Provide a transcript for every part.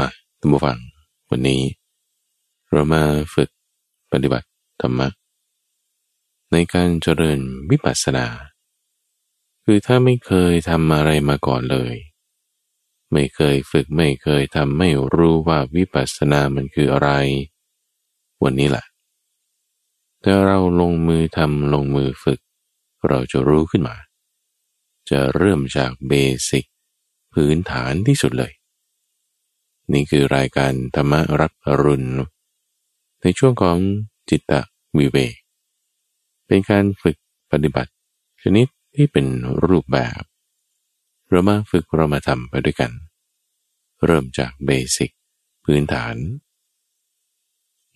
มาท่านผู้ฟัง วันนี้ เรามาฝึกปฏิบัติธรรมะ ในการเจริญวิปัสสนา คือถ้าไม่เคยทำอะไรมาก่อนเลย ไม่เคยฝึกไม่เคยทำไม่รู้ว่าวิปัสสนามันคืออะไร วันนี้แหละถ้าเราลงมือทำลงมือฝึก เราจะรู้ขึ้นมา จะเริ่มจากเบสิกพื้นฐานที่สุดเลย นี่คือรายการธรรมรับอรุณ ในช่วงของจิตตวิเวกเป็นการฝึกปฏิบัติ ชนิดที่เป็นรูปแบบ เรามาฝึกเรามาทำไปด้วยกัน เริ่มจากเบสิกพื้นฐาน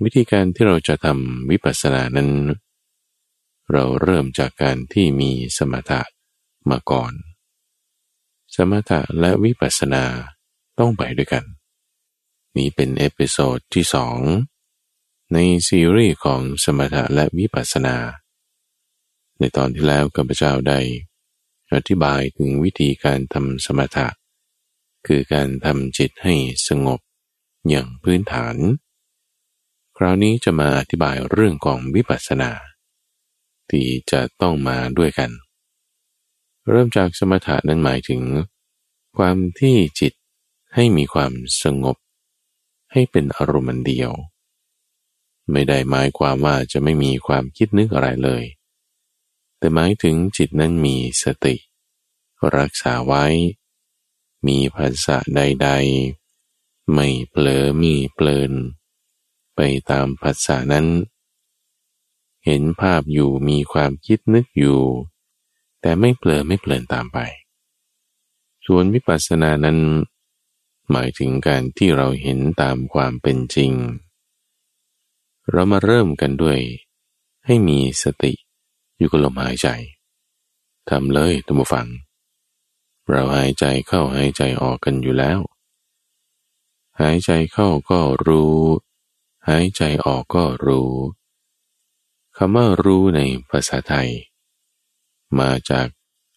วิธีการที่เราจะทำวิปัสสนานั้น เราเริ่มจากการที่มีสมถะมาก่อน สมถะและวิปัสสนาต้องไปด้วยกัน นี้เป็น episode ที่สองในซีรีส์ของสมถะและวิปัสสนา ในตอนที่แล้วข้าพเจ้าได้อธิบายถึงวิธีการทำสมถะ คือการทำจิตให้สงบอย่างพื้นฐาน คราวนี้จะมาอธิบายเรื่องของวิปัสสนา ที่จะต้องมาด้วยกัน เริ่มจากสมถะนั้นหมายถึง ความที่จิตให้มีความสงบ ให้เป็นอารมณ์เดียว ไม่ได้หมายความว่าจะไม่มีความคิดนึกอะไรเลย แต่หมายถึงจิตนั้นมีสติ รักษาไว้ มีภาษาใด ๆ ไม่เผลอมีเปลิน ไปตามภาษานั้น เห็นภาพอยู่มีความคิดนึกอยู่ แต่ไม่เปลอไม่เปลินตามไป ส่วนวิปัสสนานั้น หมายถึงการที่เราเห็นตามความเป็นจริง เรามาเริ่มกันด้วย ให้มีสติอยู่กับลมหายใจทำเลยตัมฟัง เราหายใจเข้าหายใจออกกันอยู่แล้ว หายใจเข้าก็รู้ หายใจออกก็รู้คำว่ารู้ในภาษาไทย มาจาก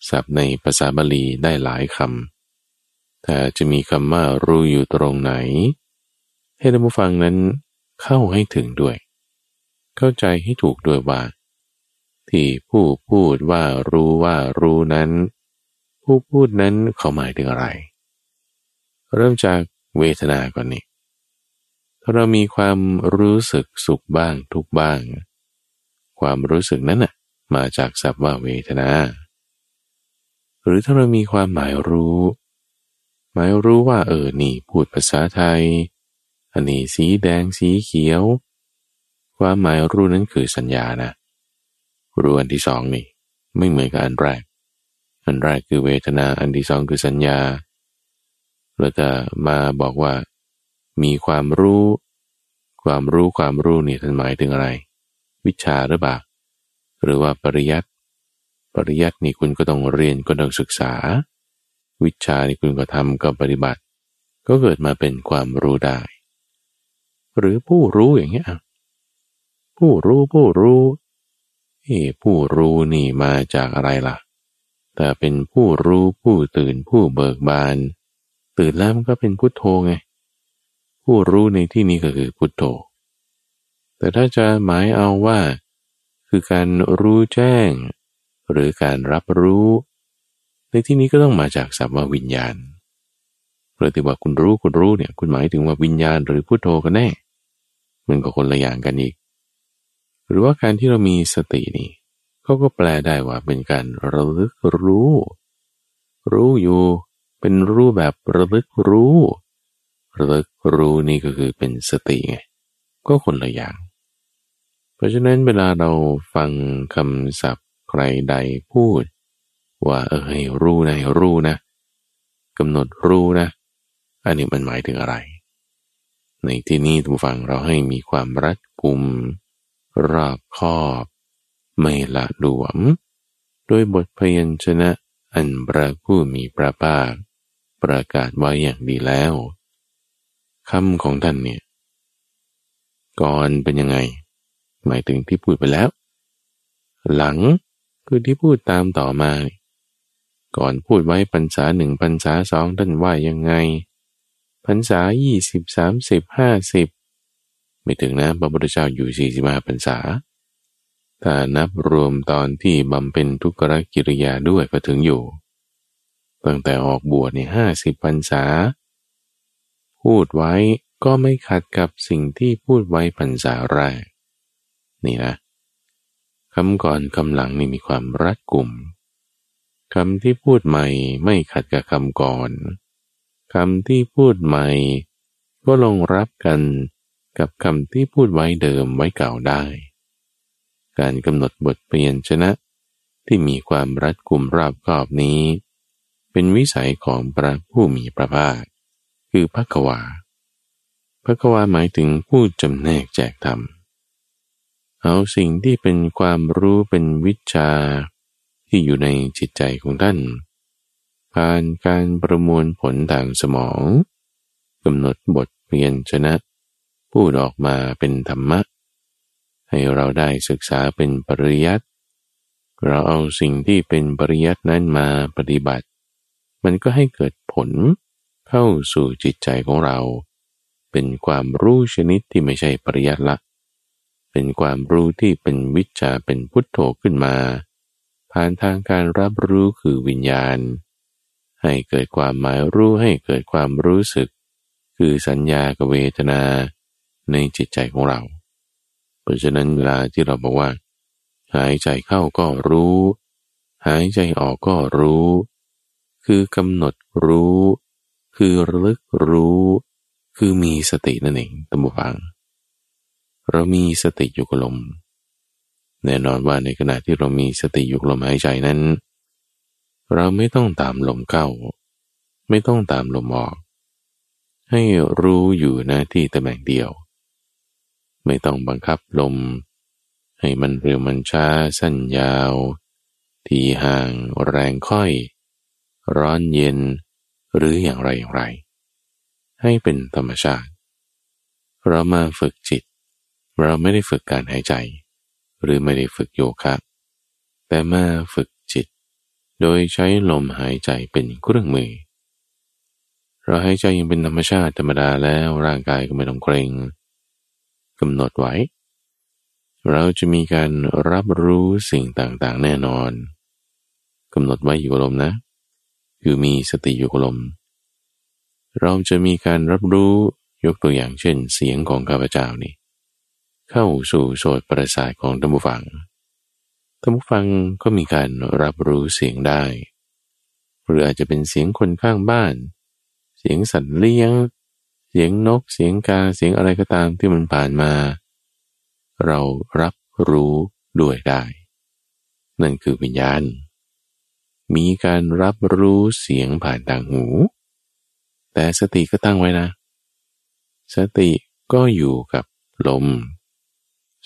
ศัพท์ในภาษาบาลีได้หลายคำ แต่จะมีคำว่ารู้อยู่ตรงไหน ให้ท่านผู้ฟังนั้นเข้าให้ถึงด้วย เข้าใจให้ถูกด้วยว่า ที่ผู้พูดว่ารู้ว่ารู้นั้น ผู้พูดนั้นเขาหมายถึงอะไร เริ่มจากเวทนาก่อนนี่ถ้าเรามีความรู้สึกสุขบ้างทุกบ้าง ความรู้สึกนั้นน่ะมาจากสัพว่าเวทนา หรือถ้าเรามีความหมายรู้ หมายรู้ว่าเออ นี่พูดภาษาไทย อันนี้สีแดงสีเขียว ความหมายรู้นั้นคือสัญญานะ รู้อันที่สองนี่ ไม่เหมือนกับอันแรก อันแรกคือเวทนา อันที่สองคือสัญญาเราจะมาบอกว่า มีความรู้ ความรู้ความรู้นี่ท่านหมายถึงอะไร วิชาหรือเปล่า หรือว่าปริยัติ ปริยัตินี่คุณก็ต้องเรียนก็ต้องศึกษา วิชานี่คุณก็ทำก็ปฏิบัติ ก็เกิดมาเป็นความรู้ได้ หรือผู้รู้อย่างเงี้ยผู้รู้ผู้รู้เอ้ผู้รู้นี่มาจากอะไรล่ะ แต่เป็นผู้รู้ผู้ตื่นผู้เบิกบาน ตื่นแล้วมันก็เป็นพุทโธไง ผู้รู้ในที่นี้ก็คือพุทโธ แต่ถ้าจะหมายเอาว่า คือการรู้แจ้ง หรือการรับรู้ ในที่นี้ก็ต้องมาจากสัมมาวิญญาณหรือที่ว่าคุณรู้คุณรู้เนี่ยคุณหมายถึงว่าวิญญาณหรือพุทโธกันแน่ มันก็คนละอย่างกันอีก หรือว่าการที่เรามีสตินี่เขาก็แปลได้ว่าเป็นการระลึกรู้ รู้อยู่เป็นรู้แบบระลึกรู้ระลึกรู้นี่ก็คือเป็นสติไงก็คนละอย่าง เพราะฉะนั้นเวลาเราฟังคำศัพท์ใครใดพูด ว่าเออให้รู้นะรู้นะกำหนดรู้นะ อันนี้มันหมายถึงอะไร ในที่นี้ทุกฟังเราให้มีความรัดกุม รอบคอบ ไม่ละหลวม โดยบทพยัญชนะอันพระผู้มีพระภาคประกาศไว้อย่างดีแล้วคำของท่านเนี่ยก่อนเป็นยังไง หมายถึงที่พูดไปแล้ว หลังคือที่พูดตามต่อมา ก่อนพูดไว้ปัญษาหนึ่งปัญษาสองท่านว่ายังไงพรรษายี่สิบสามสิบห้าสิบไม่ถึงนะพระพุทธเจ้าอยู่สี่สิบห้าพรรษา ถ้านับรวมตอนที่บำเพ็ญทุกขกิริยาด้วยก็ถึงอยู่ ตั้งแต่ออกบวชเนี่ยห้าสิบพรรษา พูดไว้ก็ไม่ขัดกับสิ่งที่พูดไว้พรรษาแรก นี่นะคำก่อนคำหลังนี่มีความรัดกลุ่ม คำที่พูดใหม่ไม่ขัดกับคำก่อนคำที่พูดใหม่ ก็ลงรับกันกับคำที่พูดไว้เดิมไว้เก่าได้ การกำหนดบทเปลี่ยนชนะที่มีความรัดกุมราบคอบนี้ เป็นวิสัยของพระผู้มีพระภาค คือพระกวาพระกวาหมายถึงผู้จำแนกแจกธรรม เอาสิ่งที่เป็นความรู้เป็นวิชา ที่อยู่ในจิตใจของท่าน ผ่านการประมวลผลทางสมองกำหนดบทเรียนชนะ พูดออกมาเป็นธรรมะ ให้เราได้ศึกษาเป็นปริยัติเราเอาสิ่งที่เป็นปริยัตินั้นมาปฏิบัติ มันก็ให้เกิดผลเข้าสู่จิตใจของเรา เป็นความรู้ชนิดที่ไม่ใช่ปริยัติละ เป็นความรู้ที่เป็นวิชาเป็นพุทโธขึ้นมา ผ่านทางการรับรู้คือวิญญาณ ให้เกิดความหมายรู้ให้เกิดความรู้สึก คือสัญญากับเวทนาในจิตใจของเรา เพราะฉะนั้นเวลาที่เราบอกว่า หายใจเข้าก็รู้ หายใจออกก็รู้ คือกำหนดรู้ คือระลึกรู้ คือมีสตินั่นเองตัมบูฟัง เรามีสติอยู่กับลม แน่นอนว่าในขณะที่เรามีสติอยู่ลมหายใจนั้น เราไม่ต้องตามลมเข้า ไม่ต้องตามลมออก ให้รู้อยู่หน้าที่ตำแหน่งเดียว ไม่ต้องบังคับลม ให้มันเร็วมันช้าสั้นยาว ทีห่างแรงค่อย ร้อนเย็น หรืออย่างไรอย่างไร ให้เป็นธรรมชาติ เรามาฝึกจิต เราไม่ได้ฝึกการหายใจ หรือไม่ได้ฝึกโยคะ แต่มาฝึกจิต โดยใช้ลมหายใจเป็นเครื่องมือ เราหายใจยังเป็นธรรมชาติธรรมดาแล้วร่างกายก็ไม่ต้องเกรงกำหนดไว้ เราจะมีการรับรู้สิ่งต่างๆ แน่นอนกำหนดไว้อยู่กับลมนะ คือมีสติอยู่กับลม เราจะมีการรับรู้ยกตัวอย่างเช่น เสียงของข้าพเจ้านี่ เข้าสู่โสดประสาทของท่านผู้ฟังท่านผู้ฟังก็มีการรับรู้เสียงได้ หรืออาจจะเป็นเสียงคนข้างบ้าน เสียงสัตว์เลี้ยง เสียงนก เสียงกา เสียงอะไรก็ตามที่มันผ่านมา เรารับรู้ด้วยได้ นั่นคือวิญญาณ มีการรับรู้เสียงผ่านทางหู แต่สติก็ตั้งไว้นะ สติก็อยู่กับลม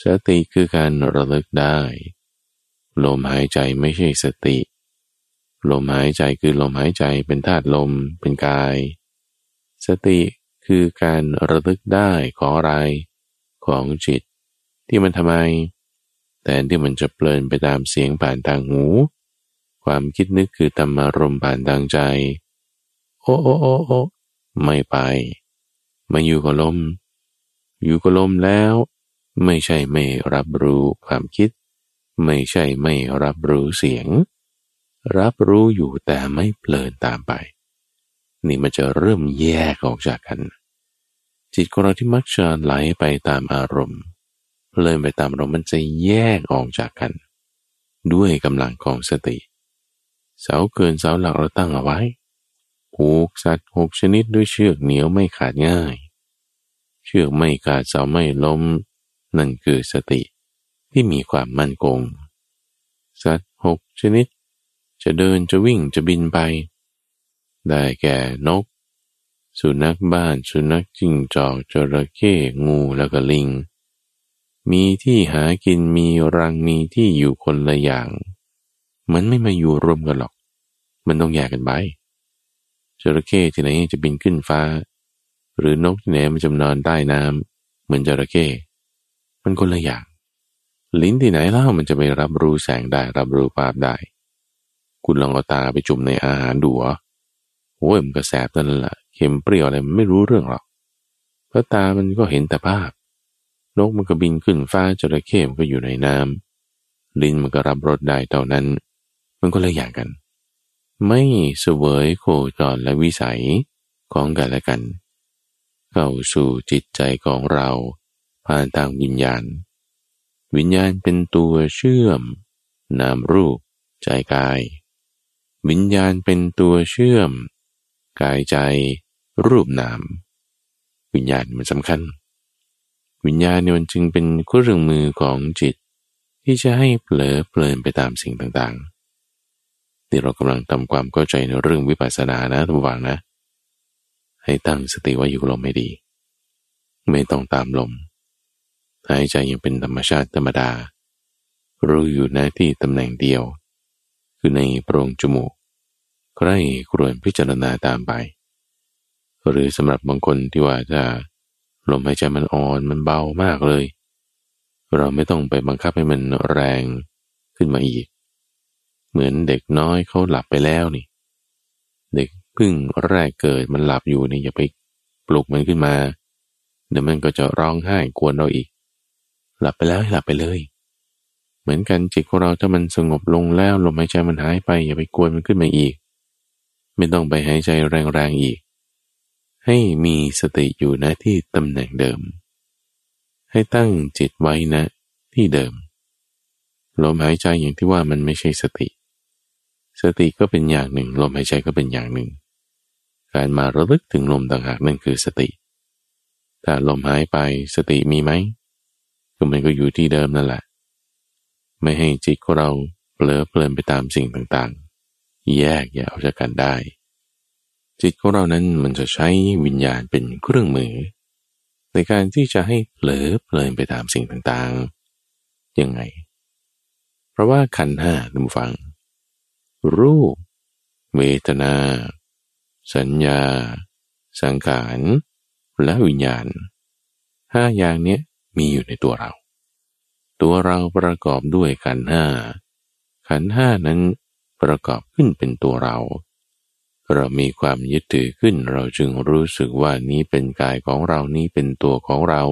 สติคือการระลึกได้ ลมหายใจไม่ใช่สติ ลมหายใจคือลมหายใจเป็นธาตุลมเป็นกาย สติคือการระลึกได้ของอะไรของจิต ที่มันทำไม แต่ที่มันจะเปลินไปตามเสียงผ่านทางหู ความคิดนึกคือธรรมารมผ่านทางใจ โอ้โอ้โอ้โอไม่ไป มาอยู่กับลม อยู่กับลมแล้ว ไม่ใช่ไม่รับรู้ความคิด ไม่ใช่ไม่รับรู้เสียง รับรู้อยู่แต่ไม่เปลินตามไป นี่มันจะเริ่มแยกออกจากกัน จิตของเราที่มักจะไหลไปตามอารมณ์เลยไปตามอารมณ์มันจะแยกออกจากกัน ด้วยกำลังของสติ เสาเกินเสาหลักเราตั้งเอาไว้ผูกสัตว์หกชนิดด้วยเชือกเหนียวไม่ขาดง่าย เชือกไม่ขาดเสาไม่ล้ม นั่นคือสติที่มีความมั่นคง สัตว์หกชนิด จะเดินจะวิ่งจะบินไป ได้แก่นก สุนัขบ้านสุนัขจิ้งจอกจระเข้งูแล้วก็ลิง มีที่หากินมีรังมีที่อยู่คนละอย่าง มันไม่มาอยู่รวมกันหรอก มันต้องแยกกันไปจระเข้ที่ไหนจะบินขึ้นฟ้า หรือนกที่ไหนมันจะนอนใต้น้ำเหมือนจระเข้ มันคนละอย่างลิ้นที่ไหนเล่ามันจะไปรับรู้แสงได้รับรู้ภาพได้ คุณลองเอาตาไปจุ่มในอาหารดูอะโอ้ยมันก็แสบนั่นแหละเค็มเปรี้ยวอะไรมันไม่รู้เรื่องหรอกเพราะตามันก็เห็นแต่ภาพ นกมันก็บินขึ้นฟ้าจระเข้มันก็อยู่ในน้ำลิ้นมันก็รับรสได้เท่านั้น มันก็เลยอย่างกัน ไม่เสวยโคจรและวิสัยของกันและกัน เข้าสู่จิตใจของเรา ผ่านทางวิญญาณ วิญญาณเป็นตัวเชื่อม นามรูป ใจกาย วิญญาณเป็นตัวเชื่อม กายใจ รูปนาม วิญญาณมันสำคัญ วิญญาณเนี่ยมันจึงเป็นเครื่องมือของจิต ที่จะให้เผลอเพลินไปตามสิ่งต่างๆที่เรากำลังทำความเข้าใจในเรื่องวิปัสสนานะทุกวังนะ ให้ตั้งสติไว้อยู่ลมไม่ดี ไม่ต้องตามลม หายใจยังเป็นธรรมชาติธรรมดา รู้อยู่หน้าที่ตำแหน่งเดียว คือในโพรงจมูกใครครวญพิจารณาตามไป หรือสำหรับบางคนที่ว่าจะลมหายใจมันอ่อนมันเบามากเลย เราไม่ต้องไปบังคับให้มันแรงขึ้นมาอีก เหมือนเด็กน้อยเขาหลับไปแล้วนี่ เด็กพึ่งแรกเกิดมันหลับอยู่นี่อย่าไปปลุกมันขึ้นมาเดี๋ยวมันก็จะร้องไห้กวนเราอีก หลับไปแล้วให้หลับไปเลย เหมือนกันจิตของเราถ้ามันสงบลงแล้วลมหายใจมันหายไป อย่าไปกวนมันขึ้นมาอีก ไม่ต้องไปหายใจแรงๆอีก ให้มีสติอยู่นะที่ตำแหน่งเดิม ให้ตั้งจิตไว้นะที่เดิมลมหายใจอย่างที่ว่ามันไม่ใช่สติ สติก็เป็นอย่างหนึ่ง ลมหายใจก็เป็นอย่างหนึ่ง การมาระลึกถึงลมต่างหากนั่นคือสติ ถ้าลมหายไปสติมีไหม ก็มันก็อยู่ที่เดิมนั่นแหละ ไม่ให้จิตของเราเปลือเพลินไปตามสิ่งต่างๆ แยกแยกออกจากกันได้ จิตของเรานั้นมันจะใช้วิญญาณเป็นเครื่องมือ ในการที่จะให้เผลอเพลินไปตามสิ่งต่างๆ ยังไง เพราะว่าขันห้าดูฟัง รูป เวทนา สัญญา สังขารและวิญญาณห้าอย่างเนี้ย มีอยู่ในตัวเรา ตัวเราประกอบด้วยขันห้า ขันห้านั้นประกอบขึ้นเป็นตัวเรา เรามีความยึดถือขึ้นเราจึงรู้สึกว่านี้เป็นกายของเรานี้เป็นตัวของเรา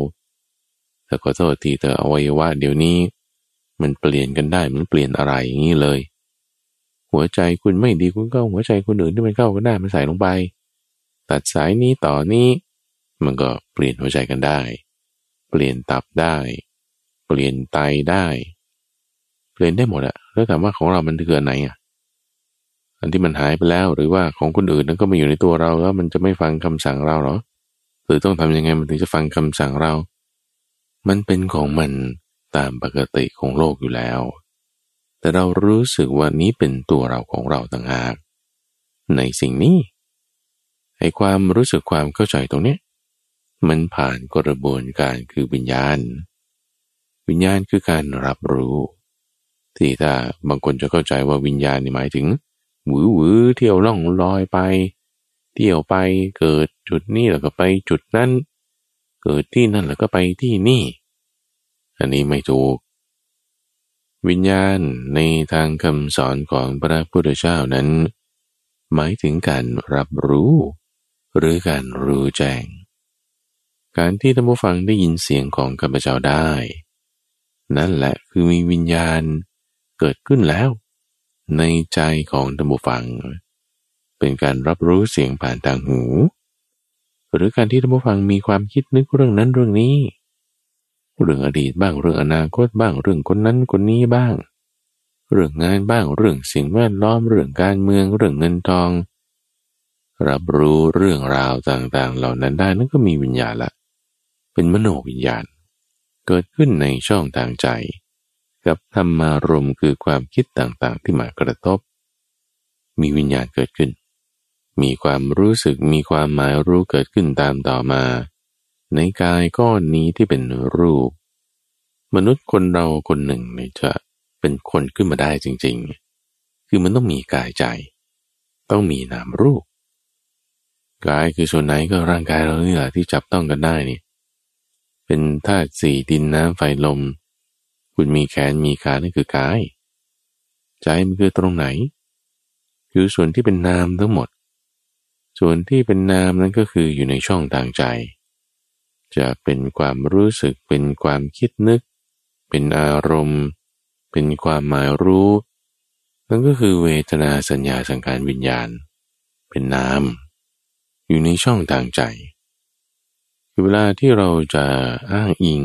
แต่ขอโทษทีเธออวัยวะเดี๋ยวนี้ มันเปลี่ยนกันได้มันเปลี่ยนอะไรอย่างนี้เลย หัวใจคุณไม่ดีคุณก็หัวใจคนอื่นที่มันเข้ากันได้มันใส่ลงไป ตัดสายนี้ต่อนี้ มันก็เปลี่ยนหัวใจกันได้ เปลี่ยนตับได้ เปลี่ยนไตได้ เปลี่ยนได้หมดอะแล้วถามว่าของเรามันคืออันไหนอะอันที่มันหายไปแล้วหรือว่าของคนอื่นนั้นก็มาอยู่ในตัวเราแล้วมันจะไม่ฟังคำสั่งเราหรอ หรือต้องทำยังไงมันถึงจะฟังคำสั่งเรา มันเป็นของมันตามปกติของโลกอยู่แล้ว แต่เรารู้สึกว่านี้เป็นตัวเราของเราต่างหาก ในสิ่งนี้ให้ความรู้สึกความเข้าใจตรงนี้ มันผ่านกระบวนการคือวิญญาณ วิญญาณคือการรับรู้ ที่ถ้าบางคนจะเข้าใจว่าวิญญาณนี่หมายถึงหวือหวือเที่ยวล่องลอยไป เที่ยวไปเกิดจุดนี้แล้วก็ไปจุดนั้น เกิดที่นั่นแล้วก็ไปที่นี่ อันนี้ไม่ถูก วิญญาณในทางคำสอนของพระพุทธเจ้านั้น หมายถึงการรับรู้ หรือการรู้แจ้ง การที่ท่านผู้ฟังได้ยินเสียงของข้าพเจ้าได้ นั่นแหละคือมีวิญญาณเกิดขึ้นแล้ว ในใจของท่านผู้ฟัง เป็นการรับรู้เสียงผ่านทางหู หรือการที่ท่านผู้ฟังมีความคิดนึกเรื่องนั้นเรื่องนี้ เรื่องอดีตบ้างเรื่องอนาคตบ้างเรื่องคนนั้นคนนี้บ้าง เรื่องงานบ้างเรื่องสิ่งแวดล้อมเรื่องการเมืองเรื่องเงินทองรับรู้เรื่องราวต่างๆ เหล่านั้นได้นั่นก็มีวิญญาณละ เป็นมโนวิญญาณ เกิดขึ้นในช่องทางใจ กับธรรมารมคือความคิดต่างๆ ที่มากระทบ มีวิญญาณเกิดขึ้น มีความรู้สึกมีความหมายรู้เกิดขึ้นตามต่อมา ในกายก้อนนี้ที่เป็นรูป มนุษย์คนเราคนหนึ่งเนี่ยจะเป็นคนขึ้นมาได้จริงๆ คือมันต้องมีกายใจ ต้องมีนามรูปกายคือส่วนไหนก็ร่างกายเราเนี่แหละที่จับต้องกันได้นี่ เป็นธาตุสี่ดินน้ำไฟลม คุณมีแขนมีขานั่นคือกาย ใจมันคือตรงไหน คือส่วนที่เป็นนามทั้งหมด ส่วนที่เป็นนามนั้นก็คืออยู่ในช่องทางใจ จะเป็นความรู้สึกเป็นความคิดนึก เป็นอารมณ์ เป็นความหมายรู้ นั่นก็คือเวทนาสัญญาสังการวิญญาณ เป็นนาม อยู่ในช่องทางใจ เวลาที่เราจะอ้างอิง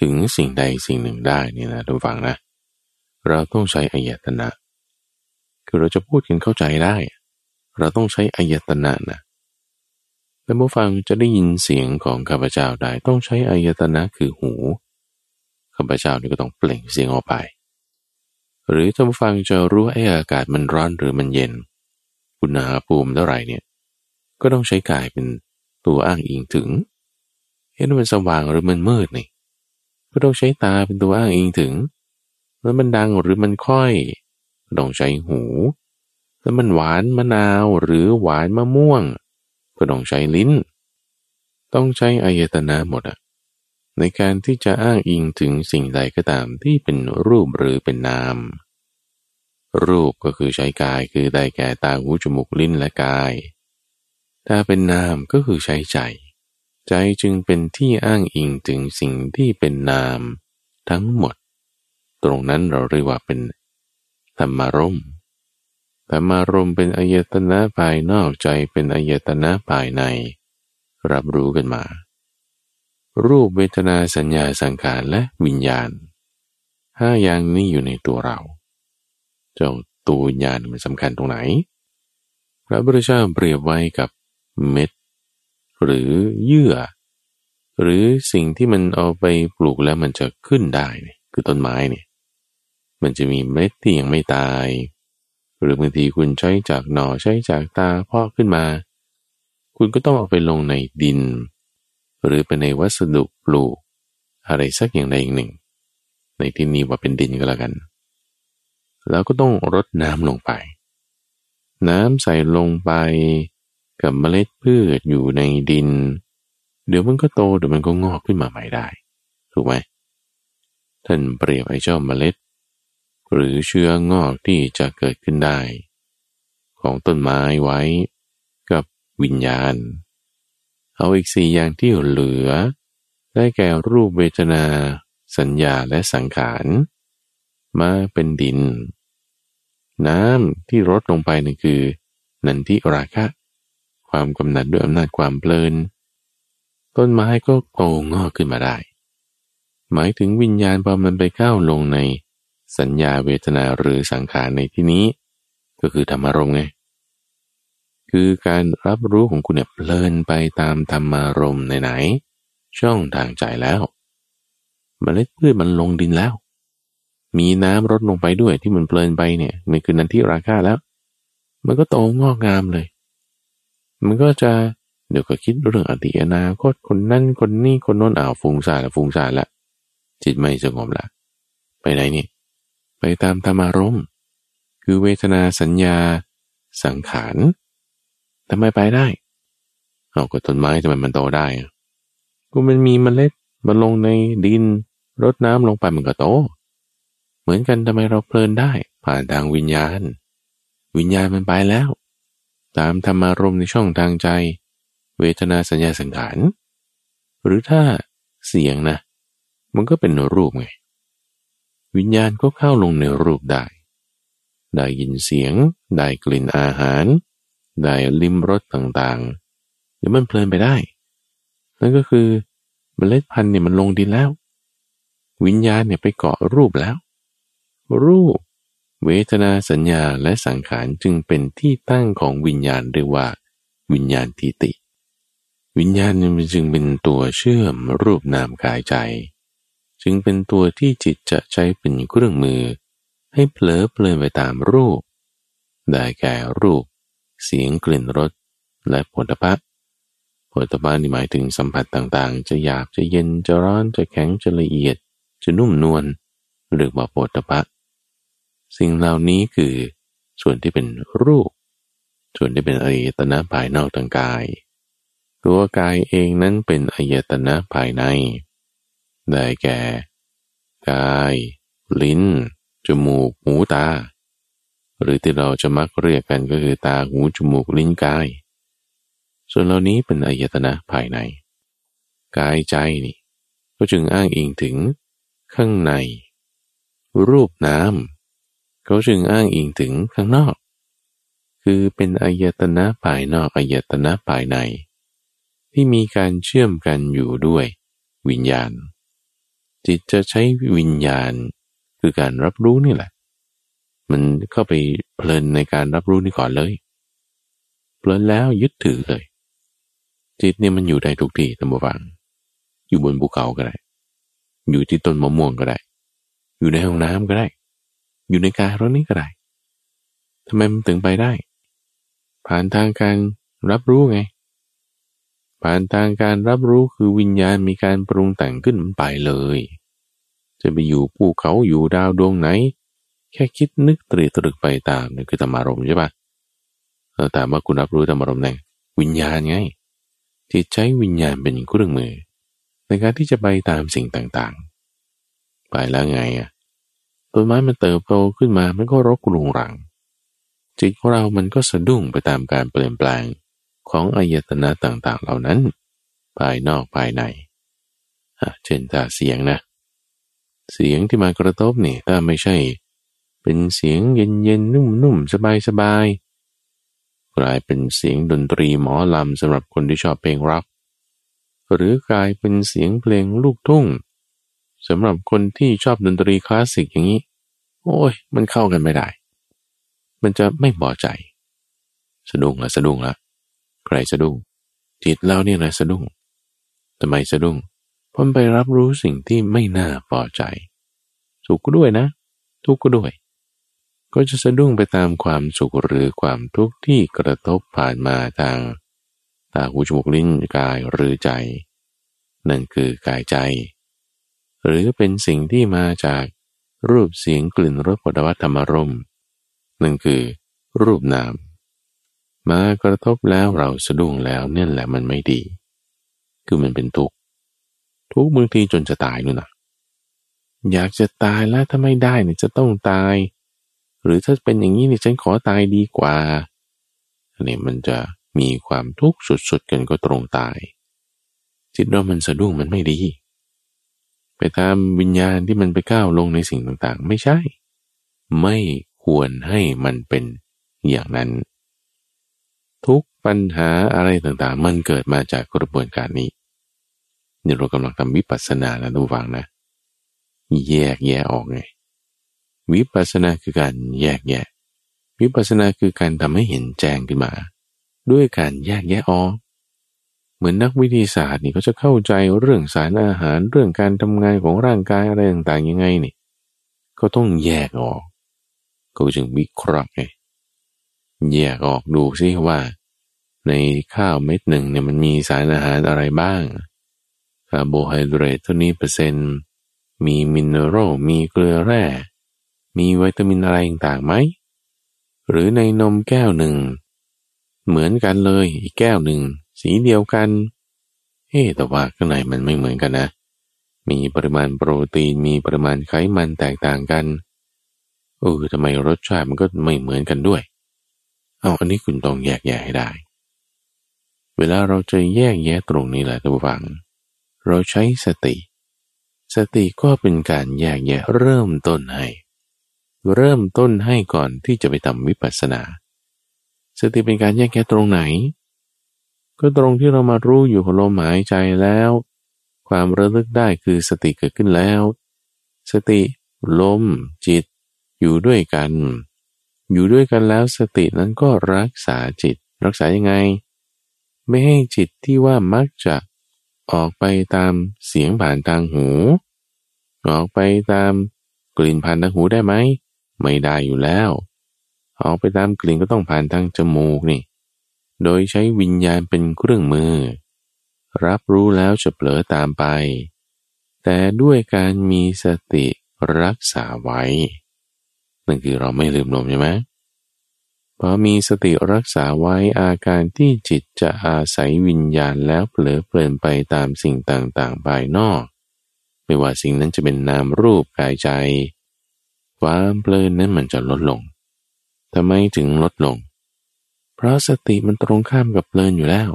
ถึงสิ่งใดสิ่งหนึ่งได้นี่นะทุกฝังนะ เราต้องใช้อายตนะ คือเราจะพูดกันเข้าใจได้ เราต้องใช้อายตนะนะแต่ผู้ฟังจะได้ยินเสียงของข้าพเจ้าได้ต้องใช้อายตนะคือหูข้าพเจ้านี่ก็ต้องเปล่งเสียงออกไป หรือท่านผู้ฟังจะรู้ไอ้อากาศมันร้อนหรือมันเย็นอุณหภูมิเท่าไหร่เนี่ย ก็ต้องใช้กายเป็น ตัวอ้างอิงถึง เห็นมันสว่างหรือมันมืดนี่ก็ต้องใช้ตาเป็นตัวอ้างอิงถึง แล้วมันดังหรือมันค่อยต้องใช้หู แล้วมันหวานมะนาวหรือหวานมะม่วง ก็ต้องใช้ลิ้น ต้องใช้อายตนะหมดอะในการที่จะอ้างอิงถึงสิ่งใดก็ตามที่เป็นรูปหรือเป็นนาม รูปก็คือใช้กายคือได้แก่ตาหูจมูกลิ้นและกาย ถ้าเป็นนามก็คือใช้ใจ ใจจึงเป็นที่อ้างอิงถึงสิ่งที่เป็นนามทั้งหมด ตรงนั้นเราเรียกว่าเป็นธรรมารมธรรมารมเป็นอายตนะภายนอกใจเป็นอายตนะภายใน รับรู้กันมา รูปเวทนาสัญญาสังขารและวิญญาณห้าอย่างนี้อยู่ในตัวเรา เจ้าตัววิญญาณมันสำคัญตรงไหน พระพุทธเจ้าเปรียบไว้กับ เม็ด หรือเยื่อ หรือสิ่งที่มันเอาไปปลูกแล้วมันจะขึ้นได้คือต้นไม้เนี่ย มันจะมีเม็ดที่ยังไม่ตาย หรือบางทีคุณใช้จากหน่อใช้จากตาพอกขึ้นมา คุณก็ต้องเอาไปลงในดิน หรือไปในวัสดุปลูก อะไรสักอย่างใดอย่างหนึ่ง ในที่นี้ว่าเป็นดินก็แล้วกัน แล้วก็ต้องรดน้ำลงไปน้ำใส่ลงไป กับเมล็ดพืชอยู่ในดิน เดี๋ยวมันก็โตเดี๋ยวมันก็งอกขึ้นมาใหม่ได้ ถูกไหมท่านเปรียบไอ้เจ้าเมล็ด หรือเชื้องอกที่จะเกิดขึ้นได้ ของต้นไม้ไว้กับวิญญาณ เอาอีกสี่อย่างที่เหลือ ได้แก่รูปเวทนา สัญญาและสังขาร มาเป็นดิน น้ำที่รดลงไปนั่นคือ นันทิราคะ ความกำหนัดด้วยอำนาจความเพลิน ต้นไม้ก็โตงอกขึ้นมาได้ หมายถึงวิญญาณพอมันไปก้าวลงในสัญญาเวทนาหรือสังขารในที่นี้ ก็คือธรรมารมไง คือการรับรู้ของคุณเนี่ยเพลินไปตามธรรมารมไหนๆช่องทางใจแล้วมเมล็ดพืชมันลงดินแล้ว มีน้ำรดลงไปด้วยที่มันเพลินไปเนี่ยมันคือนันที่ราคาแล้ว มันก็โตงอกงามเลย มันก็จะเดี๋ยวก็คิดเรื่องอดีตอนาคตคนนั่นคนนี้คนโน้นอ้าวฟุ้งซ่านละฟุ้งซ่านละจิตไม่สงบละไปไหนนี่ ไปตามธรรมารมคือเวทนาสัญญา สังขารทำไมไปได้เอาก็ต้นไม้ทำไมมันโตได้ก็มันมีมเมล็ดมันลงในดินรดน้ำลงไปมันก็โต เหมือนกันทำไมเราเพลินได้ ผ่านทางวิญญาณ วิญญาณมันไปแล้ว ตามธรรมารมในช่องทางใจ เวทนาสัญญาสังขาร หรือถ้าเสียงนะ มันก็เป็นรูปไง วิญญาณก็เข้าลงในรูปได้ ได้ยินเสียง ได้กลิ่นอาหาร ได้ลิ้มรสต่างๆ หรือมันเพลินไปได้ นั่นก็คือเมล็ดพันธุ์เนี่ยมันลงดินแล้ว วิญญาณเนี่ยไปเกาะรูปแล้ว รูป เวทนาสัญญาและสังขารจึงเป็นที่ตั้งของวิญญาณเรียกว่า วิญญาณทิติ วิญญาณจึงเป็นตัวเชื่อมรูปนามกายใจ จึงเป็นตัวที่จิตจะใช้เป็นเครื่องมือ ให้เผลอเพลินไปตามรูป ได้แก่รูป เสียงกลิ่นรสและผลิภัณฑ์ผลิภัณฑ์นี่หมายถึงสัมผัสต่างๆ จะหยาบจะเย็นจะร้อนจะแข็งจะละเอียด จะนุ่มนวลหรือว่าผลิภัณฑ สิ่งเหล่านี้คือส่วนที่เป็นรูป ส่วนที่เป็นอายตนะภายนอกทางกาย ตัวกายเองนั้นเป็นอายตนะภายใน ได้แก่ กาย ลิ้น จมูก หู ตา หรือที่เราจะมักเรียกกันก็คือตา หู จมูก ลิ้น กาย ส่วนเหล่านี้เป็นอายตนะภายใน กายใจนี่ ก็จึงอ้างอิงถึงข้างใน รูปนาม เขาจึงอ้างอิงถึงข้างนอก คือเป็นอายตนะภายนอกอายตนะภายใน ที่มีการเชื่อมกันอยู่ด้วย วิญญาณ จิตจะใช้วิญญาณคือการรับรู้นี่แหละ มันเข้าไปเพลินในการรับรู้นี่ก่อนเลยเพลินแล้วยึดถือเลย จิตเนี่ยมันอยู่ได้ทุกที่ตั้งบวัง อยู่บนภูเขาก็ได้ อยู่ที่ต้นมะม่วงก็ได้ อยู่ในห้องน้ำก็ได้ อยู่ในกายรถนี้ก็ได้ทำไมมันถึงไปได้ ผ่านทางการรับรู้ไง ผ่านทางการรับรู้คือวิญญาณมีการปรุงแต่งขึ้นมันไปเลย จะไปอยู่ภูเขาอยู่ดาวดวงไหน แค่คิดนึกตรีตรึกไปตามนี่คือธรรมารมใช่ปะเราถามว่าคุณรับรู้ธรรมารมณ์ไงวิญญาณไงจิตใช้วิญญาณเป็นเครื่องมือ ในการที่จะไปตามสิ่งต่างๆ ไปแล้วไงอะ ต้นไม้มันเติบโตขึ้นมา มันก็รกรุงรัง จิตของเรามันก็สะดุ้งไปตามการเปลี่ยนแปลงของอายตนะต่างๆ เหล่านั้น ภายนอกภายในเช่นถ้าเสียงนะ เสียงที่มากระทบนี่ถ้าไม่ใช่ เป็นเสียงเย็นๆ นุ่มๆ สบายๆ กลายเป็นเสียงดนตรีหมอลำสำหรับคนที่ชอบเพลงร็อกหรือกลายเป็นเสียงเพลงลูกทุ่ง สำหรับคนที่ชอบดนตรีคลาสสิกอย่างนี้ โอ้ย มันเข้ากันไม่ได้ มันจะไม่พอใจ สะดุ้งละสะดุ้งละใครสะดุ้งจิตเราเนี่ยนะสะดุ้งทำไมสะดุ้งเพราะไปรับรู้สิ่งที่ไม่น่าพอใจ สุขก็ด้วยนะ ทุกข์ก็ด้วย ก็จะสะดุ้งไปตามความสุขหรือความทุกข์ที่กระทบผ่านมาทางตาหูจมูกลิ้นกายหรือใจ นั่นคือกายใจ หรือเป็นสิ่งที่มาจากรูปเสียงกลิ่นรสผลิภัณฑ์ธรรมรมนั่นคือรูปนาม มากระทบแล้วเราสะดุ้งแล้วเนี่ยแหละมันไม่ดี คือมันเป็นทุกข์ทุกข์บางทีจนจะตายนู่นนะอยากจะตายแล้วถ้าไม่ได้เนี่ยจะต้องตาย หรือถ้าเป็นอย่างนี้เนี่ยฉันขอตายดีกว่าอันนี้มันจะมีความทุกข์สุดๆกันก็ตรงตาย จิตเรามันสะดุ้งมันไม่ดี ไปตามวิญญาณที่มันไปก้าวลงในสิ่งต่างๆ ไม่ใช่ ไม่ควรให้มันเป็นอย่างนั้น ทุกปัญหาอะไรต่างๆ มันเกิดมาจากกระบวนการนี้เนี่ยเรากำลังทำวิปัสสนานะทุกฝังนะ แยกแยะออกไง วิปัสสนาคือการแยกแยะ วิปัสสนาคือการทำให้เห็นแจ้งขึ้นมา ด้วยการแยกแยะออก เหมือนนักวิทยาศาสตร์นี่เขาจะเข้าใจเรื่องสารอาหารเรื่องการทำงานของร่างกายอะไรต่างๆยังไงนี่ก็ต้องแยกออกก็จึงวิเคราะห์ไงแยกออกดูซิว่า ในข้าวเม็ดหนึ่งเนี่ยมันมีสารอาหารอะไรบ้างคาร์โบไฮเดรตเท่านี้เปอร์เซ็นต์ มี mineral มีเกลือแร่ มีวิตามินอะไรต่างๆไหม หรือในนมแก้วหนึ่ง เหมือนกันเลยอีกแก้วหนึ่ง สีเดียวกัน เฮ้แต่ว่าข้างในมันไม่เหมือนกันนะ มีปริมาณโปรตีน มีปริมาณไขมันแตกต่างกัน เออทำไมรสชาติมันก็ไม่เหมือนกันด้วย เอาอันนี้คุณต้องแยกแยะให้ได้ เวลาเราจะแยกแยะตรงนี้แหละทุกฝัง เราใช้สติ สติก็เป็นการแยกแยะเริ่มต้นให้ เริ่มต้นให้ก่อนที่จะไปทำวิปัสสนา สติเป็นการแยกแยะตรงไหน ก็ตรงที่เรามารู้อยู่ของลมหายใจแล้ว ความระลึกได้คือสติเกิดขึ้นแล้ว สติลมจิต อยู่ด้วยกัน อยู่ด้วยกันแล้วสตินั้นก็รักษาจิต รักษายังไง ไม่ให้จิตที่ว่ามักจะออกไปตามเสียงผ่านทางหู ออกไปตามกลิ่นผ่านทางหูได้ไหม ไม่ได้อยู่แล้ว ออกไปตามกลิ่นก็ต้องผ่านทางจมูกนี่ โดยใช้วิญญาณเป็นเครื่องมือ รับรู้แล้วจะเผลอตามไป แต่ด้วยการมีสติรักษาไว้ นั่นคือเราไม่ลืมลมใช่ไหมพอมีสติรักษาไว้อาการที่จิตจะอาศัยวิญญาณแล้วเผลอเปลี่ยนไปตามสิ่งต่างๆภายนอก ไม่ว่าสิ่งนั้นจะเป็นนามรูปกายใจ ความเพลินนั้นมันจะลดลงทำไมถึงลดลง เพราะสติมันตรงข้ามกับเพลินอยู่แล้ว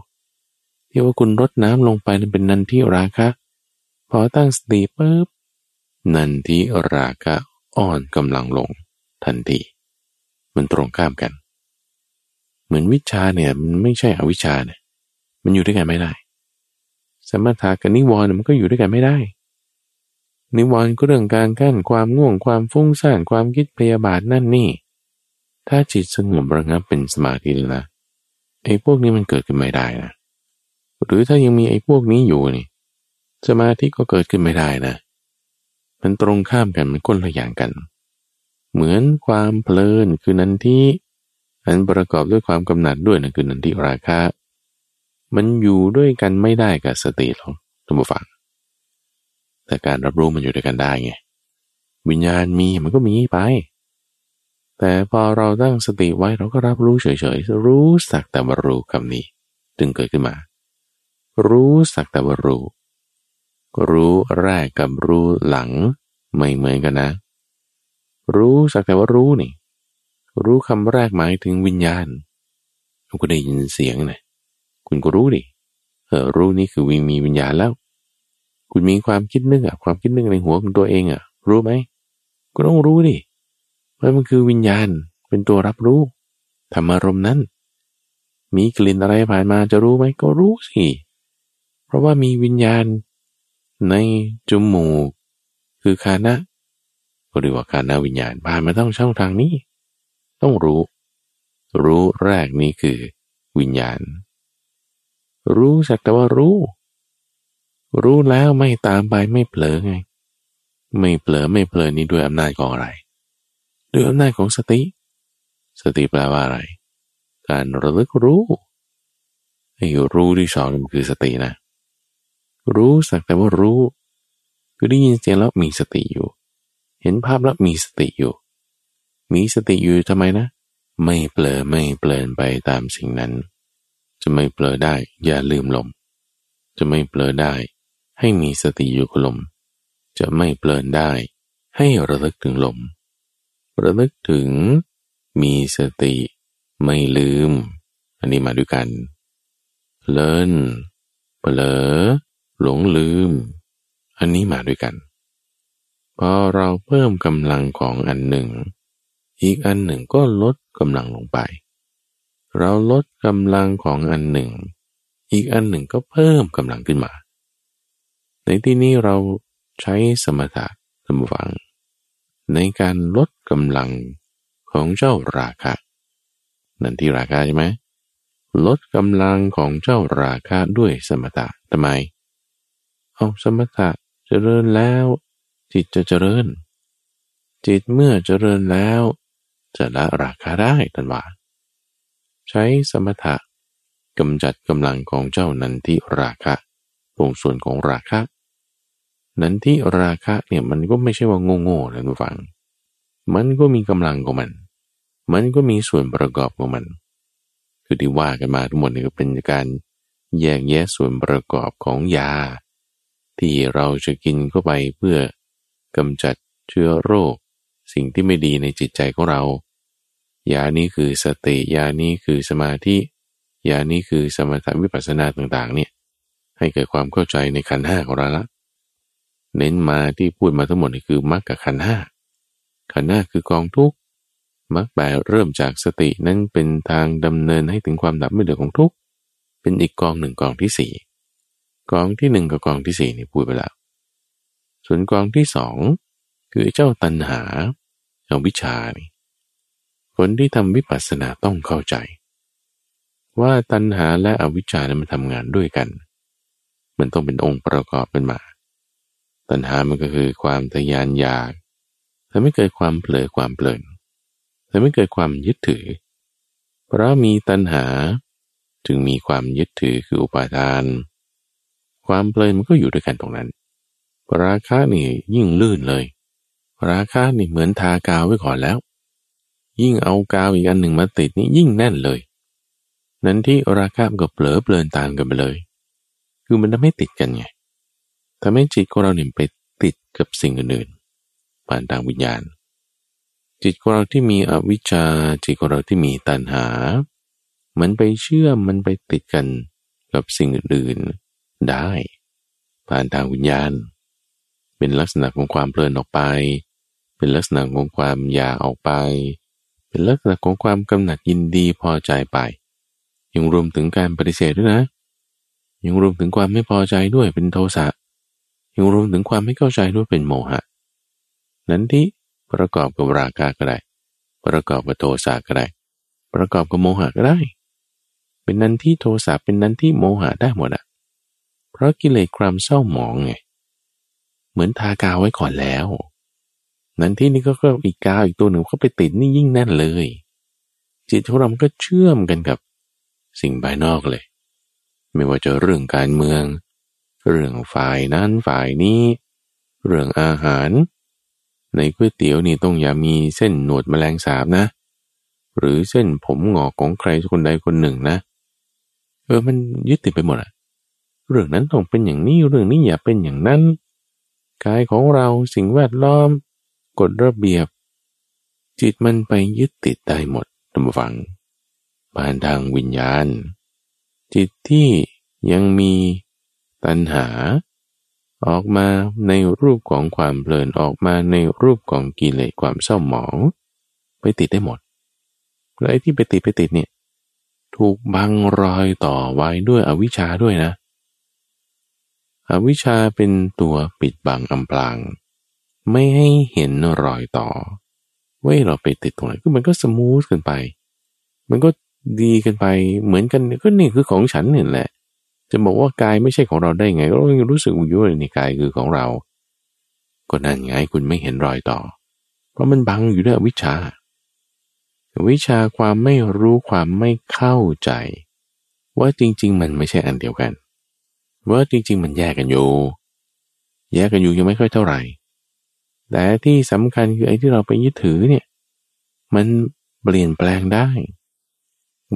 ที่ว่าคุณรดน้ำลงไปนั้นเป็นนันทิราคะ พอตั้งสติปุ๊บนันทิราคะอ่อนกำลังลงทันทีมันตรงข้ามกัน เหมือนวิชาเนี่ยมันไม่ใช่อวิชาเนี่ยมันอยู่ด้วยกันไม่ได้ สมถะกับนิวรณ์มันก็อยู่ด้วยกันไม่ได้ นิวรณ์ก็เรื่องการกั้นความง่วงความฟุ้งซ่านความคิดพยาบาทนั่นนี่ ถ้าจิตสงบระงับเป็นสมาธิแล้วนะไอ้พวกนี้มันเกิดขึ้นไม่ได้นะหรือถ้ายังมีไอ้พวกนี้อยู่นี่ สมาธิก็เกิดขึ้นไม่ได้นะมันตรงข้ามกันมันคนละอย่างกัน เหมือนความเพลินคือนันที่อันประกอบด้วยความกำหนัดด้วยนะคือนันทิราคะ มันอยู่ด้วยกันไม่ได้กับสติหรอกท่านผู้ฟังแต่การรับรู้มันอยู่ด้วยกันได้ไงวิญญาณมีมันก็มีไป แต่พอเราตั้งสติไว้เราก็รับรู้เฉยๆ รู้สักแต่ว่ารู้คำนี้จึงเกิดขึ้นมา รู้สักแต่ว่ารู้ รู้แรกกับรู้หลังไม่เหมือนกันนะ รู้สักแต่ว่ารู้นี่ รู้คำแรกหมายถึงวิญญาณเราก็ได้ยินเสียงนะคุณก็รู้ดิเออรู้นี่คือวิมีวิญญาณแล้ว คุณมีความคิดนึกอะความคิดนึกในหัวของตัวเองอะรู้ไหมก็ต้องรู้ดิเพราะมันคือวิญญาณเป็นตัวรับรู้ธรรมารมณ์นั้น มีกลิ่นอะไรผ่านมาจะรู้ไหมก็รู้สิ เพราะว่ามีวิญญาณในจมูกคือคานะก็เรียกว่าคานะวิญญาณผ่านมาต้องช่องทางนี้ ต้องรู้ รู้แรกนี้คือวิญญาณ รู้สักแต่ว่ารู้ รู้แล้วไม่ตามไปไม่เผลอไง ไม่เผลอไม่เผลอนี่ด้วยอำนาจของอะไร ด้วยอำนาจของสติ สติแปลว่าอะไร การระลึกรู้ไอ้รู้ที่สองมันคือสตินะ รู้สักแต่ว่ารู้ คือได้ยินเสียงแล้วมีสติอยู่ เห็นภาพแล้วมีสติอยู่ มีสติอยู่ทำไมนะ ไม่เปลอไม่เปลินไปตามสิ่งนั้น จะไม่เผลอได้อย่าลืมลม จะไม่เผลอได้ ให้มีสติอยู่กับลม จะไม่เปลินได้ ให้ระลึกถึงลม ระลึกถึง มีสติ ไม่ลืม อันนี้มาด้วยกัน เลินเผลอ หลงลืม อันนี้มาด้วยกันพอเราเพิ่มกำลังของอันหนึ่ง อีกอันหนึ่งก็ลดกำลังลงไป เราลดกำลังของอันหนึ่ง อีกอันหนึ่งก็เพิ่มกำลังขึ้นมา ในที่นี้เราใช้สมถะสมฟัง ในการลดกำลังของเจ้าราคะ นั่นที่ราคะใช่ไหมลดกำลังของเจ้าราคะด้วยสมถะทำไม เอาสมถะเจริญแล้ว จิตจะเจริญ จิตเมื่อเจริญแล้ว จะละราคาได้ทันว่าใช้สมถะกำจัดกำลังของเจ้านันทิราคะตรงส่วนของราคะ นันทิราคะเนี่ยมันก็ไม่ใช่ว่าโง่ๆนะทุกฝัง มันก็มีกำลังของมัน มันก็มีส่วนประกอบของมัน คือที่ว่ากันมาทั้งหมดนี่ก็เป็นการแยกแยะส่วนประกอบของยา ที่เราจะกินเข้าไปเพื่อกำจัดเชื้อโรค สิ่งที่ไม่ดีในจิตใจของเรา ยานี้คือสติยานี้คือสมาธิยานี้คือสมถวิปัสสนาต่างๆ เนี่ยให้เกิดความเข้าใจในขันห้าของเราละ เน้นมาที่พูดมาทั้งหมดนี่คือมรรคกับขันห้าขันห้าคือกองทุกมรรคแปลเริ่มจากสตินั้นเป็นทางดำเนินให้ถึงความดับไม่เหลือของทุกเป็นอีกกองหนึ่งกองที่สี่กองที่หนึ่งกับกองที่สี่นี่พูดไปแล้ว ส่วนกองที่สองคือเจ้าตัณหาเอาวิชานี่คนที่ทำวิปัสสนาต้องเข้าใจ ว่าตัณหาและอวิชชานั้นมันทำงานด้วยกัน มันต้องเป็นองค์ประกอบกันมา ตัณหามันก็คือความทยานอยากทำให้เกิดความเผลอความเปลินทำให้เกิดความยึดถือ เพราะมีตัณหาจึงมีความยึดถือคืออุปาทาน ความเปลินมันก็อยู่ด้วยกันตรงนั้น ราคะนี่ยิ่งลื่นเลย ราคะนี่เหมือนทากาวไว้ก่อนแล้ว ยิ่งเอากาวอีกอันหนึ่งมาติดนี่ยิ่งแน่นเลย นั้นที่ราคาก็เผลอเปลินตามกันไปเลย คือมันทำให้ติดกันไง ทำให้จิตของเราเนี่ยไปติดกับสิ่งอื่นๆผ่านทางวิญญาณ จิตของเราที่มีอวิชชา จิตของเราที่มีตัณหา มันไปเชื่อมมันไปติดกันกับสิ่งอื่นๆได้ ผ่านทางวิญญาณ เป็นลักษณะของความเพลินออกไป เป็นลักษณะของความอยากออกไป เป็นลักษณะของความกำหนัดยินดีพอใจไป ยังรวมถึงการปฏิเสธด้วยนะ ยังรวมถึงความไม่พอใจด้วยเป็นโทสะ ยังรวมถึงความไม่เข้าใจด้วยเป็นโมหะ นั้นที่ประกอบกับราคะก็ได้ ประกอบกับโทสะก็ได้ ประกอบกับโมหะก็ได้ เป็นนั้นที่โทสะเป็นนั้นที่โมหะได้หมดอะเพราะกิเลสความเศร้าหมองไง เหมือนทากาวไว้ก่อนแล้ว นั้นที่นี่ก็อีกกาวอีกตัวหนึ่งเข้าไปติดนี่ยิ่งแน่นเลย จิตของเราก็เชื่อมกันกับสิ่งภายนอกเลย ไม่ว่าจะเรื่องการเมือง เรื่องฝ่ายนั้นฝ่ายนี้ เรื่องอาหาร ในก๋วยเตี๋ยวนี่ต้องอย่ามีเส้นหนวดแมลงสาบนะ หรือเส้นผมหงอกของใครคนใดคนหนึ่งนะ เออมันยึดติดไปหมดอะเรื่องนั้นต้องเป็นอย่างนี้เรื่องนี้อย่าเป็นอย่างนั้นกายของเราสิ่งแวดล้อม กฎระเบียบ จิตมันไปยึดติดได้หมดท่านฟังผ่านทางวิญญาณ จิตที่ยังมี ตัณหา ออกมาในรูปของความเพลินออกมาในรูปของกิเลสความเศร้าหมอง ไปติดได้หมดแล้วไอ้ที่ไปติดไปติดเนี่ยถูกบังรอยต่อไว้ด้วยอวิชชาด้วยนะ อวิชชาเป็นตัวปิดบังอำพราง ไม่ให้เห็นรอยต่อว่าเราไปติดตรงไหนคือมันก็สมูทกันไป มันก็ดีกันไปเหมือนกันก็นี่คือของฉันนี่แหละ จะบอกว่ากายไม่ใช่ของเราได้ไงก็รู้สึกอยู่เลยนี่กายคือของเรา ก็นั่นไงคุณไม่เห็นรอยต่อ เพราะมันบังอยู่ด้วยวิชา วิชาความไม่รู้ความไม่เข้าใจ ว่าจริง ๆ มันไม่ใช่อันเดียวกัน ว่าจริง ๆ มันแยกกันอยู่ แยกกันอยู่ยังไม่ค่อยเท่าไหร่ แต่ที่สำคัญคือไอ้ที่เราไปยึดถือเนี่ย มันเปลี่ยนแปลงได้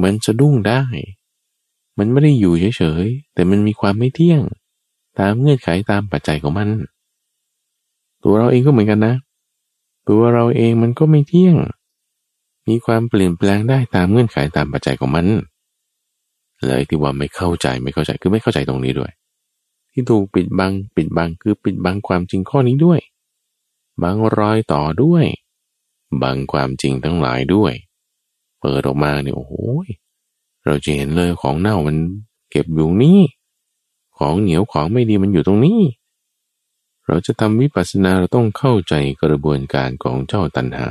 มันสะดุ้งได้ มันไม่ได้อยู่เฉยๆ แต่มันมีความไม่เที่ยง ตามเงื่อนไขตามปัจจัยของมัน ตัวเราเองก็เหมือนกันนะ ตัวเราเองมันก็ไม่เที่ยง มีความเปลี่ยนแปลงได้ตามเงื่อนไขตามปัจจัยของมัน เลยที่ว่าไม่เข้าใจไม่เข้าใจคือไม่เข้าใจตรงนี้ด้วย ที่ถูกปิดบังปิดบังคือปิดบังความจริงข้อนี้ด้วย บังรอยต่อด้วย บังความจริงทั้งหลายด้วย เปิดออกมาเนี่ยโอ้โห เราจะเห็นเลยของเน่ามันเก็บอยู่นี่ ของเหนียวของไม่ดีมันอยู่ตรงนี้ เราจะทำวิปัสสนาเราต้องเข้าใจกระบวนการของเจ้าตัณหา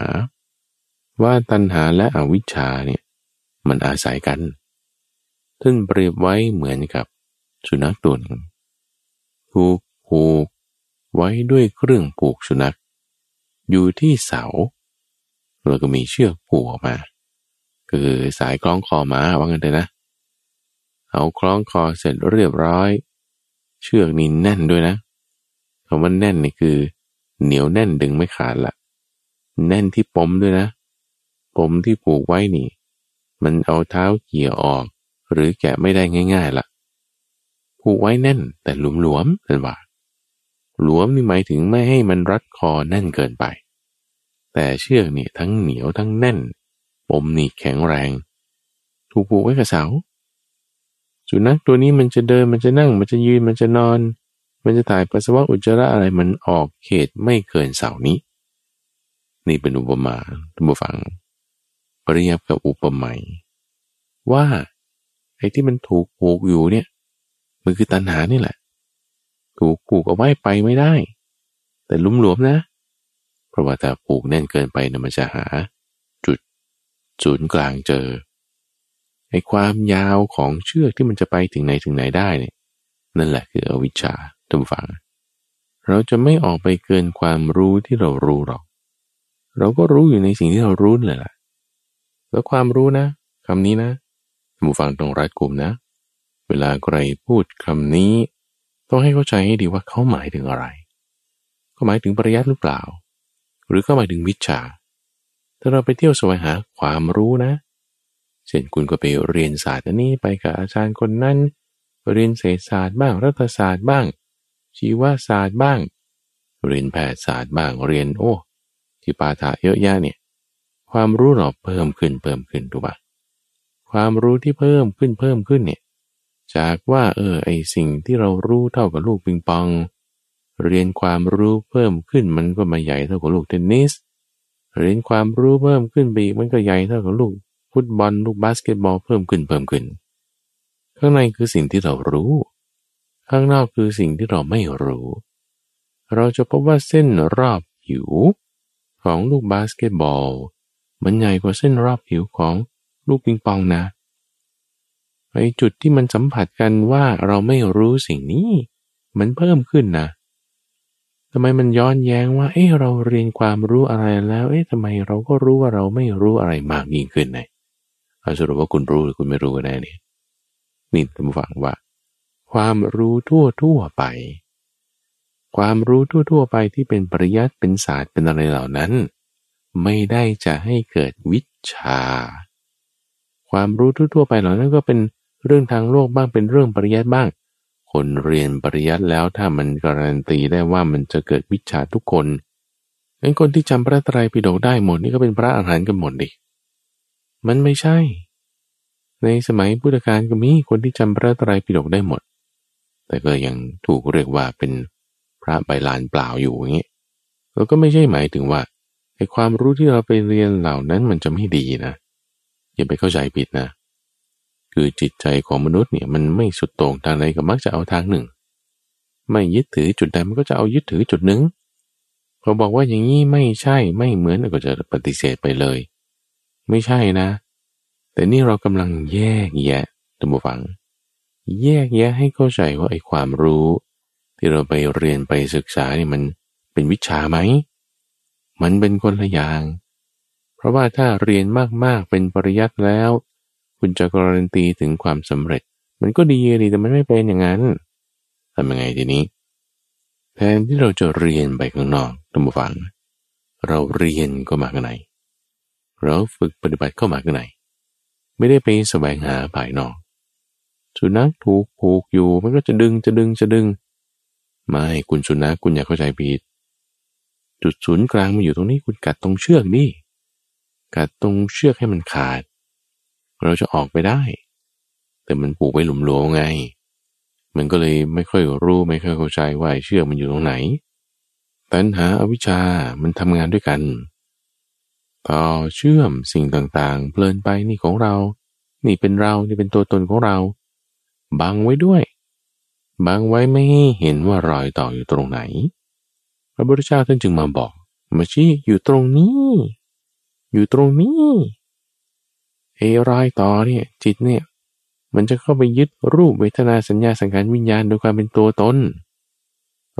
ว่าตัณหาและอวิชชาเนี่ยมันอาศัยกันท่านเปรียบไว้เหมือนกับสุนัขตัวหนึ่งถูกผูกไว้ด้วยเครื่องผูกสุนัข อยู่ที่เสา แล้วก็มีเชือกผูกออกมา คือสายคล้องคอหมาว่างันเลยนะ เอาคล้องคอเสร็จเรียบร้อย เชือกนี่แน่นด้วยนะคำว่าแน่นนี่คือ เหนียวแน่นดึงไม่ขาดละแน่นที่ปมด้วยนะ ปมที่ผูกไว้นี่ มันเอาเท้าเกี่ยออก หรือแกะไม่ได้ง่ายๆละ่ะ ผูกไว้แน่นแต่หลวมๆเป็นว่า หลวมนี่หมายถึงไม่ให้มันรัดคอแน่นเกินไป แต่เชือกนี่ทั้งเหนียวทั้งแน่น ปมนี่แข็งแรง ถูกผูกไว้กับเสาสุนัขตัวนี้มันจะเดินมันจะนั่ง มันจะยืนมันจะนอน มันจะถ่ายปัสสาวะอุจจาระอะไรมันออกเขตไม่เกินเสานี้ นี่เป็นอุปมาท่านผู้ฟัง เปรียบกับอุปไมยว่าไอ้ที่มันถูกผูกอยู่เนี่ยมันคือตัณหานี่แหละ ถูกผูกเอาไว้ไปไม่ได้ แต่ลุ่มหลวมนะ เพราะว่าถ้าผูกแน่นเกินไปเนี่ยมันจะหา ศูนย์กลางเจอไอ้ความยาวของเชือกที่มันจะไปถึงไหนถึงไหนได้เนี่ยนั่นแหละคืออวิชชาทุกฝัง เราจะไม่ออกไปเกินความรู้ที่เรารู้หรอก เราก็รู้อยู่ในสิ่งที่เรารู้เลยล่ะ แล้วความรู้นะคำนี้นะผู้ฟังต้องรัดกลุ่มนะ เวลาใครพูดคำนี้ ต้องให้เข้าใจให้ดีว่าเขาหมายถึงอะไร เขาหมายถึงปริยัติหรือเปล่า หรือเขาหมายถึงวิชา ถ้าเราไปเที่ยวแสวงหาความรู้นะ เช่นคุณก็ไปเรียนศาสตร์อันนี้ไปกับอาจารย์คนนั้น เรียนเศรษฐศาสตร์บ้าง รัฐศาสตร์บ้าง ชีวศาสตร์บ้าง เรียนแพทยศาสตร์บ้าง เรียนโอ้ ที่ปาถะเยอะแยะเนี่ย ความรู้เราเพิ่มขึ้นเพิ่มขึ้นถูกปะความรู้ที่เพิ่มขึ้นเพิ่มขึ้นเนี่ย จากว่าเออไอสิ่งที่เรารู้เท่ากับลูกปิงปอง เรียนความรู้เพิ่มขึ้นมันก็มาใหญ่เท่ากับลูกเทนนิส เรียนความรู้เพิ่มขึ้นไปอีกมันก็ใหญ่เท่ากับลูกฟุตบอลลูกบาสเกตบอลเพิ่มขึ้นเพิ่มขึ้น ข้างในคือสิ่งที่เรารู้ ข้างนอกคือสิ่งที่เราไม่รู้ เราจะพบว่าเส้นรอบผิว ของลูกบาสเกตบอล มันใหญ่กว่าเส้นรอบผิวของลูกปิงปองนะไอจุดที่มันสัมผัสกันว่าเราไม่รู้สิ่งนี้ มันเพิ่มขึ้นนะ ทำไมมันย้อนแย้งว่า เอ๊ะเราเรียนความรู้อะไรแล้ว เอ๊ะทำไมเราก็รู้ว่าเราไม่รู้อะไรมากยิ่งขึ้นไงเอาสรุปว่าคุณรู้หรือคุณไม่รู้กันแน่นี่นี่ท่ฟังว่า ความรู้ทั่วทั่วไป ความรู้ทั่วทั่วไปที่เป็นปริยัติเป็นศาสตร์เป็นอะไรเหล่านั้น ไม่ได้จะให้เกิดวิชา ความรู้ทั่วๆไปเหล่านั้นก็เป็นเรื่องทางโลกบ้างเป็นเรื่องปริยัติบ้าง คนเรียนปริยัติแล้วถ้ามันการันตีได้ว่ามันจะเกิดวิชาทุกคนงั้นคนที่จำพระไตรปิฎกได้หมดนี่ก็เป็นพระอรหันต์กันหมดดิ มันไม่ใช่ ในสมัยพุทธกาลก็มีคนที่จำพระไตรปิฎกได้หมด แต่ก็ยังถูกเรียกว่าเป็นพระใบลานเปล่าอยู่อย่างนี้แล้วก็ไม่ใช่หมายถึงว่าไอ้ความรู้ที่เราไปเรียนเหล่านั้นมันจะไม่ดีนะอย่าไปเข้าใจผิดนะ คือจิตใจของมนุษย์เนี่ยมันไม่สุดโต่งทางใดก็มักจะเอาทางหนึ่ง ไม่ยึดถือจุดใดมันก็จะเอายึดถือจุดหนึ่งพอบอกว่าอย่างนี้ไม่ใช่ไม่เหมือนก็จะปฏิเสธไปเลย ไม่ใช่นะ แต่นี่เรากำลังแยกแยะตัมบูฟัง แยกแยะให้เข้าใจว่าไอ้ความรู้ ที่เราไปเรียนไปศึกษาเนี่ยมันเป็นวิชาไหมมันเป็นคนละอย่าง เพราะว่าถ้าเรียนมากๆเป็นปริยัติแล้ว คุณจะการันตีถึงความสำเร็จ มันก็ดีดีแต่มันไม่เป็นอย่างนั้นทำยังไงทีนี้ แทนที่เราจะเรียนไปข้างนอกท่านผู้ฟัง เราเรียนก็มาข้างใน เราฝึกปฏิบัติเข้ามาข้างใน ไม่ได้ไปแสวงหาภายนอก สุนัขถูกผูกอยู่มันก็จะดึงจะดึงจะดึง ไม่คุณสุนัขคุณอย่าเข้าใจผิด จุดศูนย์กลางมันอยู่ตรงนี้คุณกัดตรงเชือกนี่ กัดตรงเชือกให้มันขาด เราจะออกไปได้ แต่มันผูกไว้หลุมหลวงไง มันก็เลยไม่ค่อยรู้ไม่ค่อยเข้าใจว่าเชือมันอยู่ตรงไหน ตัณหาอาวิชชามันทำงานด้วยกันต่อเชื่อมสิ่งต่างๆ เพลินไปนี่ของเรา นี่เป็นเรา นี่เป็นตัวตนของเรา บังไว้ด้วย บังไว้ไม่ให้เห็นว่ารอยต่ออยู่ตรงไหน พระพุทธเจ้าท่านจึงมาบอก มาชี้อยู่ตรงนี้ อยู่ตรงนี้ เอรายต่อเนี่ยจิตเนี่ย มันจะเข้าไปยึดรูปเวทนาสัญญาสังขารวิญญาณโดยความเป็นตัวตน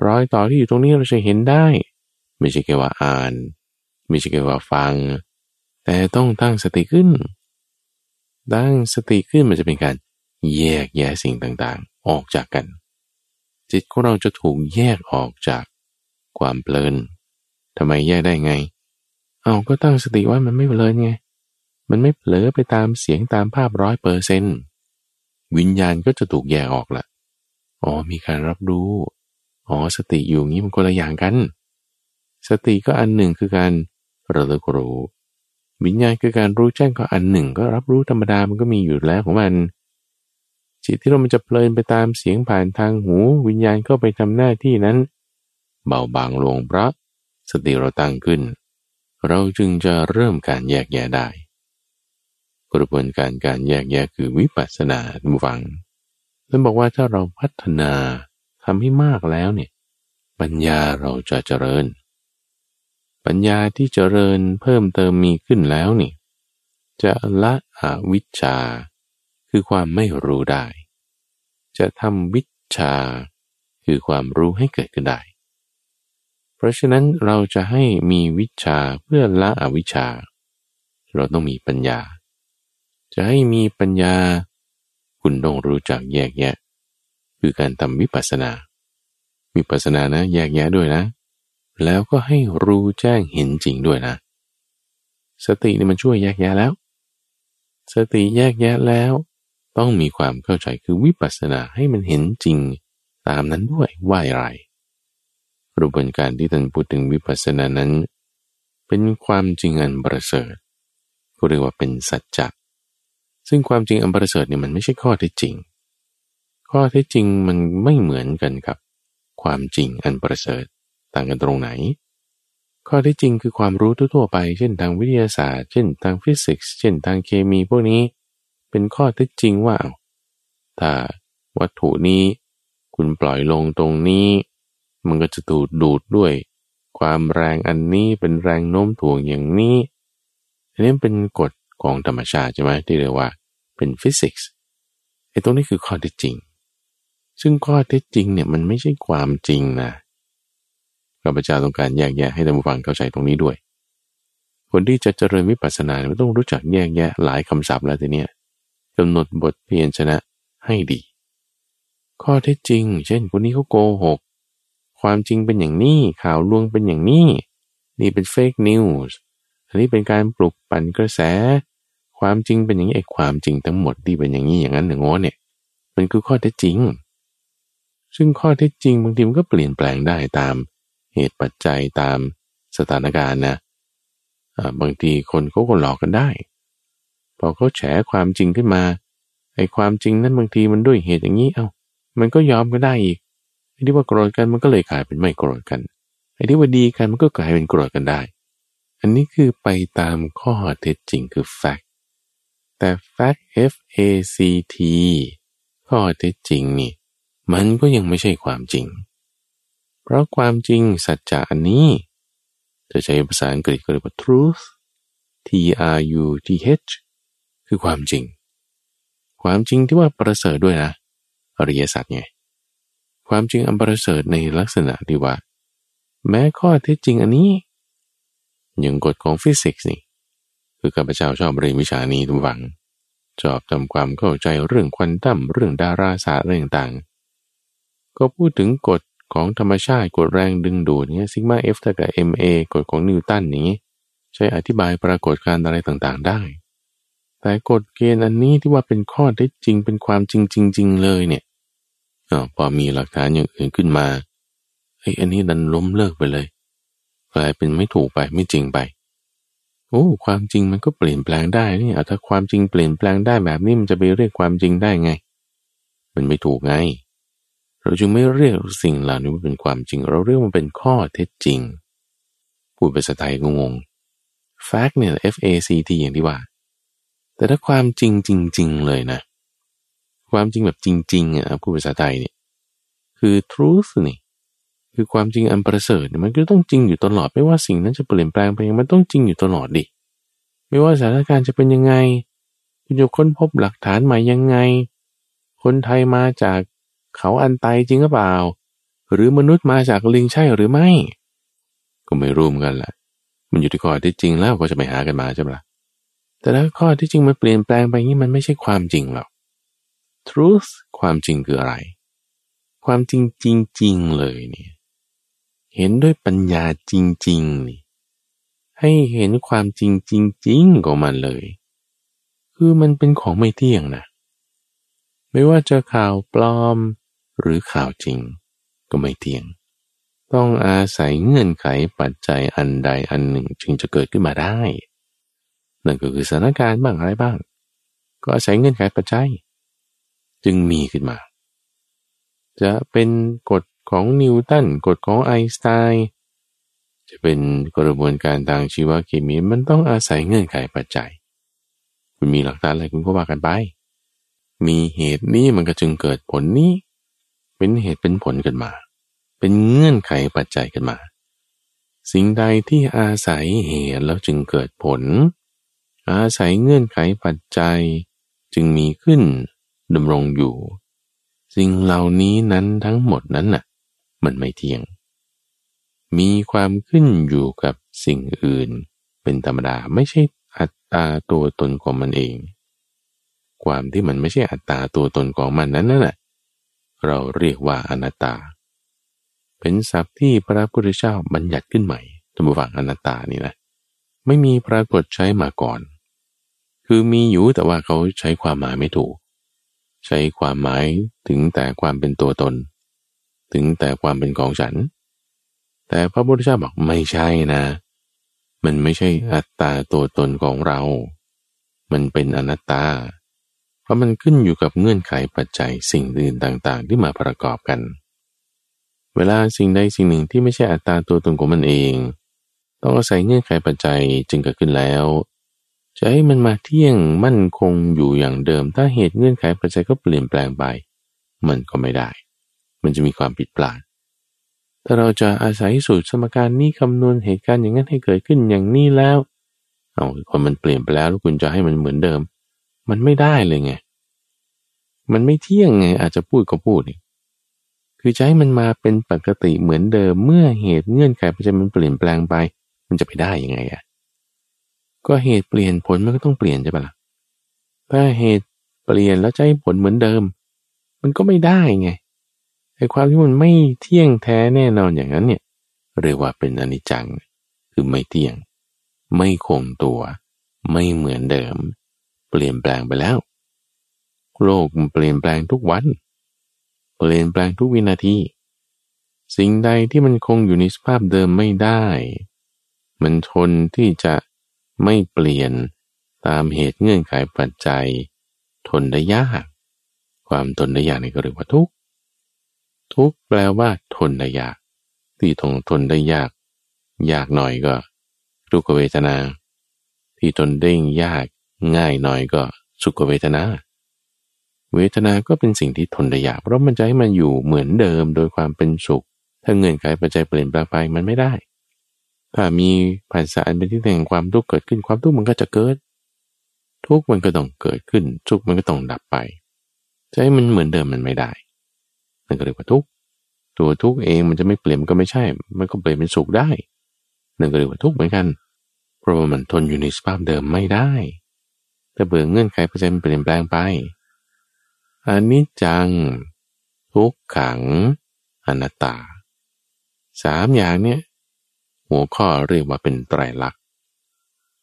รอยต่อที่อยู่ตรงนี้เราจะเห็นได้ ไม่ใช่แค่ว่าอ่าน ไม่ใช่แค่ว่าฟัง แต่ต้องตั้งสติขึ้น ตั้งสติขึ้นมันจะเป็นการแยกแยะสิ่งต่างๆ ออกจากกัน จิตของเราจะถูกแยกออกจากความเพลินทำไมแยกได้ไง เอาก็ตั้งสติว่ามันไม่เพลินไง มันไม่เผลอไปตามเสียงตามภาพร้อยเปอร์เซนต์วิญญาณก็จะถูกแยกออกละอ๋อมีการรับรู้ อ๋อสติอยู่งี้มันคนละอย่างกัน สติก็อันหนึ่งคือการระลึกรู้วิญญาณคือการรู้แจ้งก็อันหนึ่ง ก็รับรู้ธรรมดามันก็มีอยู่แล้วของมัน จิตที่เรามันจะเพลินไปตามเสียงผ่านทางหู วิญญาณก็ไปทำหน้าที่นั้น เบาบางลงเพราะสติเราตั้งขึ้น เราจึงจะเริ่มการแยกแยะได้ กระบวนการการแยกแยะคือวิปัสสนาบุฟังท่านบอกว่าถ้าเราพัฒนาทำให้มากแล้วเนี่ยปัญญาเราจะเจริญ ปัญญาที่เจริญเพิ่มเติมมีขึ้นแล้วนี่ จะละอวิชชา คือความไม่รู้ได้ จะทำวิชา คือความรู้ให้เกิดขึ้นได้ เพราะฉะนั้นเราจะให้มีวิชาเพื่อละอวิชชา เราต้องมีปัญญา จะให้มีปัญญา คุณต้องรู้จักแยกแยะ คือการทำวิปัสสนาวิปัสสนานะ แยกแยะด้วยนะ แล้วก็ให้รู้แจ้งเห็นจริงด้วยนะ สตินี่มันช่วยแยกแยะแล้ว สติแยกแยะแล้ว ต้องมีความเข้าใจคือวิปัสสนาให้มันเห็นจริงตามนั้นด้วยว่าอะไรกระบวนการที่ท่านพูดถึงวิปัสสนานั้น เป็นความจริงอันประเสริฐก็เรียกว่าเป็นสัจจะ ซึ่งความจริงอันประเสริฐเนี่ยมันไม่ใช่ข้อเที่จริง ข้อเท็จจริงมันไม่เหมือนกันกับ ความจริงอันประเสริฐต่างกันตรงไหน ข้อเท็จจริงคือความรู้ทั่วไป เช่นทางวิทยาศาสตร์ เช่นทางฟิสิกส์ เช่นทางเคมีพวกนี้ เป็นข้อเท็จจริงว่าถ้าวัตถุนี้ คุณปล่อยลงตรงนี้ มันก็จะถูกดูดด้วย ความแรงอันนี้เป็นแรงโน้มถ่วงอย่างนี้อันนี้เป็นกฎ ของธรรมชาติใช่ไหมที่เรียกว่าเป็นฟิสิกส์ไอ้ตรงนี้คือข้อเท็จจริง ซึ่งข้อเท็จจริงเนี่ยมันไม่ใช่ความจริงนะข้าพเจ้าต้องการแยกแยะให้ท่านผู้ฟังเข้าใจตรงนี้ด้วย คนที่จะเจริญวิปัสสนาเนี่ยต้องรู้จักแยกแยะหลายคำศัพท์แล้วทีเนี้ยกำหนดบทเพียรชนะให้ดี ข้อเท็จจริง เช่น คนนี้เขาโกหก ความจริงเป็นอย่างนี้ข่าวลวงเป็นอย่างนี้ นี่เป็นเฟกนิวส์ นนี้เป็นการปลุกปั่นกระแส ความจริงเป็นอย่างนี้ไอ้ความจริงทั้งหมดที่เป็นอย่างนี้อย่างนั้นอย่างง้เนี่ย มันคือข้อเท็จจริง ซึ่งข้อเท็จจริงบางทีมันก็เปลี่ยนแปลงได้ตามเหตุปัจจัยตามสถานการณ์นะบางทีคนเขาก็หลอกกันได้ พอเขาแฉความจริงขึ้นมาไอ้ความจริงนั้นบางทีมันด้วยเหตุอย่างนี้เอา้ามันก็ยอมก็ได้อีกไอ้ที่ว่าโกรธกันมันก็เลยกลายเป็นไม่โกรธกันไอ้ที่ว่าดีกันมันก็กลายเป็นโกรธกันได้ อันนี้คือไปตามข้อเท็จจริงคือ fact แต่ fact F A C T ข้อเท็จจริงนี่ มันก็ยังไม่ใช่ความจริง เพราะความจริงสัจจะอันนี้ จะใช้ภาษาอังกฤษก็เรียกว่า truth T R U T H คือความจริง ความจริงที่ว่าประเสริฐด้วยนะอริยสัจไงความจริงอันประเสริฐในลักษณะที่ว่า แม้ข้อเท็จจริงอันนี้ อย่างกฎของฟิสิกส์นี่ คือข้าพเจ้าชอบเรียนวิชานี้ท่านผู้ฟัง ชอบทำความเข้าใจเรื่องควอนตัมเรื่องดาราศาสตร์เรื่องต่างก็พูดถึงกฎของธรรมชาติกฎแรงดึงดูดเนี้ย sigma F เท่ากับ ma กฎของนิวตันนี้ใช้อธิบายปรากฏการณ์อะไรต่างๆ ได้ แต่กฎเกณฑ์อันนี้ที่ว่าเป็นข้อเท็จจริงเป็นความจริงจริงๆเลยเนี่ยอพอมีหลักฐานอย่างอื่นขึ้นมาไอ้อันนี้ดันล้มเลิกไปเลย ลายเป็นไม่ถูกไปไม่จริงไป โอ้ความจริงมันก็เปลี่ยนแปลงได้นี่เออถ้าความจริงเปลี่ยนแปลงได้แบบนี้มันจะไปเรียกความจริงได้ไง มันไม่ถูกไง เราจึงไม่เรียกสิ่งเหล่านี้ว่าเป็นความจริง เราเรียกมันเป็นข้อเท็จจริง พูดภาษาไทยงง fact เนี่ย F A C T อย่างที่ว่า แต่ถ้าความจริงจริง ๆ เลยนะ ความจริงแบบจริงๆอะพูดภาษาไทยเนี่ยคือ truth นี่ คือความจริงอันประเสริฐมันก็ต้องจริงอยู่ตลอดไม่ว่าสิ่งนั้นจะเปลี่ยนแปลงไปมันต้องจริงอยู่ตลอดดิไม่ว่าสถานการณ์จะเป็นยังไง คุณจะค้นพบหลักฐานใหม่ยังไง คนไทยมาจากเขาอันไตจริงหรือเปล่า หรือมนุษย์มาจากลิงใช่หรือไม่ ก็ไม่รู้กันแหละมันอยู่ที่ข้อที่จริงแล้วก็จะไปหากันมาใช่ไหมแต่ถ้าข้อที่จริงมันเปลี่ยนแปลงไปงี้มันไม่ใช่ความจริงหรอก truth ความจริงคืออะไร ความจริงจริงๆเลยเนี่ย เห็นด้วยปัญญาจริงๆนี่ให้เห็นความจริงจริงๆของมันเลย คือมันเป็นของไม่เที่ยงนะ ไม่ว่าจะข่าวปลอมหรือข่าวจริง ก็ไม่เที่ยง ต้องอาศัยเงื่อนไขปัจจัยอันใดอันหนึ่งจึงจะเกิดขึ้นมาได้ นั่นก็คือสถานการณ์บ้างอะไรบ้าง ก็อาศัยเงื่อนไขปัจจัย จึงมีขึ้นมา จะเป็นกฎ ของนิวตันกฎของไอน์สไตน์จะเป็นกระบวนการทางชีวเคมีมันต้องอาศัยเงื่อนไขปัจจัย คุณมีหลักฐานอะไรคุณก็ว่ากันไป มีเหตุนี้มันก็จึงเกิดผลนี้ เป็นเหตุเป็นผลกันมา เป็นเงื่อนไขปัจจัยกันมา สิ่งใดที่อาศัยเหตุแล้วจึงเกิดผล อาศัยเงื่อนไขปัจจัยจึงมีขึ้นดำรงอยู่ สิ่งเหล่านี้นั้นทั้งหมดนั้นน่ะ มันไม่เที่ยง มีความขึ้นอยู่กับสิ่งอื่น เป็นธรรมดาไม่ใช่อัตตาตัวตนของมันเอง ความที่มันไม่ใช่อัตตาตัวตนของมันนั้นน่ะเราเรียกว่าอนัตตา เป็นศัพท์ที่พระพุทธเจ้าบัญญัติขึ้นใหม่ตัมบูฟังอนัตตานี่นะ ไม่มีปรากฏใช้มาก่อน คือมีอยู่แต่ว่าเขาใช้ความหมายไม่ถูก ใช้ความหมายถึงแต่ความเป็นตัวตน ถึงแต่ความเป็นของฉัน แต่พระพุทธเจ้าบอกไม่ใช่นะ มันไม่ใช่อัตตาตัวตนของเรา มันเป็นอนัตตา เพราะมันขึ้นอยู่กับเงื่อนไขปัจจัยสิ่งอื่นต่าง ๆ ที่มาประกอบกัน เวลาสิ่งใดสิ่งหนึ่งที่ไม่ใช่อัตตาตัวตนของมันเอง ต้องอาศัยเงื่อนไขปัจจัยจึงเกิดขึ้นแล้วจะให้มันมาเที่ยงมั่นคงอยู่อย่างเดิม ถ้าเหตุเงื่อนไขปัจจัยก็เปลี่ยนแปลงไป มันก็ไม่ได้ มันจะมีความผิดพลาด ถ้าเราจะอาศัยสูตรสมการนี้คำนวณเหตุการณ์อย่างนั้นให้เกิดขึ้นอย่างนี้แล้ว เอาพอมันเปลี่ยนไปแล้วแล้วคุณจะให้มันเหมือนเดิม มันไม่ได้เลยไง มันไม่เที่ยงไง อาจจะพูดก็พูดนี่คือจะให้มันมาเป็นปกติเหมือนเดิม เมื่อเหตุเงื่อนไขปัจจัยมันเปลี่ยนแปลงไป มันจะไปได้ยังไงอะก็เหตุเปลี่ยนผลมันก็ต้องเปลี่ยนใช่ปะละ่ะถ้าเหตุเปลี่ยนแล้วจะให้ผลเหมือนเดิม มันก็ไม่ได้ไง ไอ้ความที่มันไม่เที่ยงแท้แน่นอนอย่างนั้นเนี่ยเรียกว่าเป็นอนิจจัง คือไม่เที่ยง ไม่คงตัว ไม่เหมือนเดิม เปลี่ยนแปลงไปแล้ว โลกมันเปลี่ยนแปลงทุกวัน เปลี่ยนแปลงทุกวินาที สิ่งใดที่มันคงอยู่ในสภาพเดิมไม่ได้ มันทนที่จะไม่เปลี่ยนตามเหตุเงื่อนไขปัจจัย ทนได้ยาก ความทนได้ยากนี่ก็เรียกว่าทุกข์ ทุกแปลว่าทนได้ยาก ที่ทนทนได้ยาก ยากหน่อยก็ทุกเวทนา ที่ทนได้ยากง่ายหน่อยก็สุขเวทนา เวทนาก็เป็นสิ่งที่ทนได้ยาก เพราะมันจะให้มันอยู่เหมือนเดิมโดยความเป็นสุข ถ้าเงื่อนไขปัจจัยเปลี่ยนแปลงไปมันไม่ได้ ถ้ามีผัสสะอันเป็นที่แห่งความทุกข์เกิดขึ้นความทุกข์มันก็จะเกิด ทุกข์มันก็ต้องเกิดขึ้นทุกข์มันก็ต้องดับไปจะให้มันเหมือนเดิมมันไม่ได้ นั่นก็เรียกว่าทุกข์ตัวทุกข์เองมันจะไม่เปลี่ยนก็ไม่ใช่ มันก็เปลี่ยนเป็นสุขได้ นั่นก็เรียกว่าทุกข์เหมือนกัน เพราะว่ามันทนอยู่ในสภาพเดิมไม่ได้ แต่เบื่อเงื่อนไขเปอร์เซ็นต์เปลี่ยนแปลงไปอันนี้จัง ทุกขัง อนัตตาสามอย่างเนี้ยหัวข้อเรียกว่าเป็นไตรลักษณ์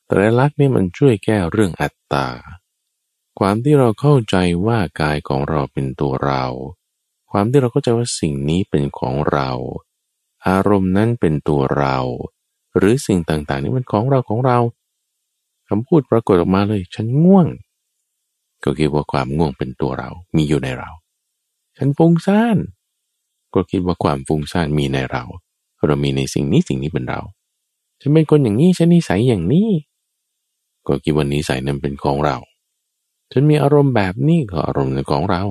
ไตรลักษณ์นี่มันช่วยแก้เรื่องอัตตา ความที่เราเข้าใจว่ากายของเราเป็นตัวเรา ความที่เราเข้าใจว่าสิ่งนี้เป็นของเรา อารมณ์นั้นเป็นตัวเรา หรือสิ่งต่างๆ นี่มันของเราของเราคำพูดปรากฏออกมาเลย ฉันง่วง ก็คิดว่าความง่วงเป็นตัวเรา มีอยู่ในเรา ฉันฟุ้งซ่าน ก็คิดว่าความฟุ้งซ่านมีในเรา เรามีในสิ่งนี้สิ่งนี้เป็นเรา ฉันเป็นคนอย่างนี้ ฉันนิสัยอย่างนี้ ก็คิดว่านิสัยนั้นเป็นของเรา ฉันมีอารมณ์แบบนี้ก็อารมณ์ของเรา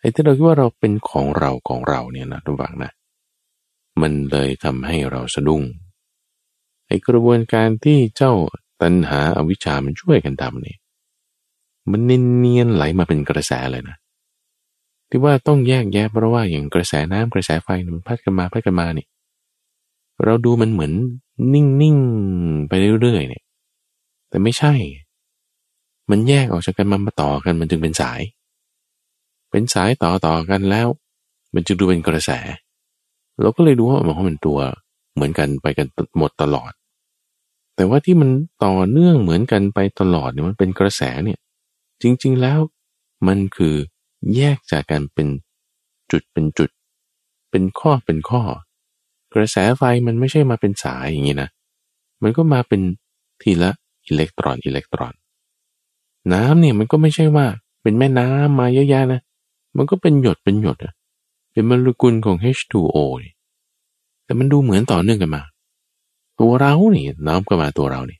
ไอ้ที่เราคิดว่าเราเป็นของเราของเราเนี่ยนะทุกฝังนะ มันเลยทำให้เราสะดุ้งไอ้กระบวนการที่เจ้าตัณหาอาวิชามันช่วยกันทำเนี่ยมันเนียนๆไหลมาเป็นกระแสเลยนะ ที่ว่าต้องแยกแยะเพราะว่าอย่างกระแสน้ำกระแสไฟมันพัดกันมาพัดกันมาเนี่ยเราดูมันเหมือนนิ่งๆไปเรื่อยๆเนี่ย แต่ไม่ใช่ มันแยกออกจากกันมามาต่อกันมันจึงเป็นสาย เป็นสายต่อต่อกันแล้ว มันจะดูเป็นกระแส เราก็เลยดูว่ามันเป็นตัวเหมือนกันไปกันหมดตลอด แต่ว่าที่มันต่อเนื่องเหมือนกันไปตลอดเนี่ยมันเป็นกระแสเนี่ย จริง ๆแล้วมันคือแยกจากกันเป็นจุดเป็นจุด เป็นข้อเป็นข้อ กระแสไฟมันไม่ใช่มาเป็นสายอย่างนี้นะ มันก็มาเป็นทีละอิเล็กตรอนอิเล็กตรอน น้ำเนี่ยมันก็ไม่ใช่ว่าเป็นแม่น้ำมาเยอะแยะนะ มันก็เป็นหยดเป็นหยดอะเป็นโมเลกุลของ H2O นี่แต่มันดูเหมือนต่อเนื่องกันมา ตัวเรานี่น้ำก็มาตัวเรานี่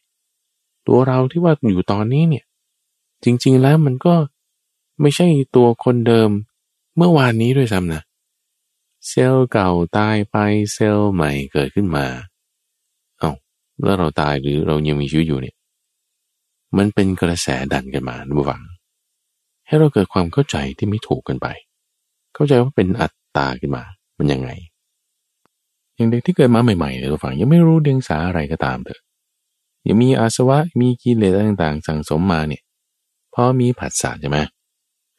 ตัวเราที่ว่าอยู่ตอนนี้เนี่ย จริง ๆแล้วมันก็ไม่ใช่ตัวคนเดิมเมื่อวานนี้ด้วยซ้ำนะ เซลล์เก่าตายไปเซลล์ใหม่เกิดขึ้นมา เอา้าแล้วเราตายหรือเรายังมีชีวิตอยู่เนี่ย มันเป็นกระแสดันกันมาบุฟัง ให้เราเกิดความเข้าใจที่ไม่ถูกกันไป เข้าใจว่าเป็นอัตตาขึ้นมา มันยังไง อย่างเด็กที่เกิดมาใหม่ๆเนี่ยเราฟังยังไม่รู้เดียงสาอะไรก็ตามเถอะ ยังมีอาสวะ มีกิเลสต่างๆ สั่งสมมาเนี่ย พอมีผัสสะใช่ไหม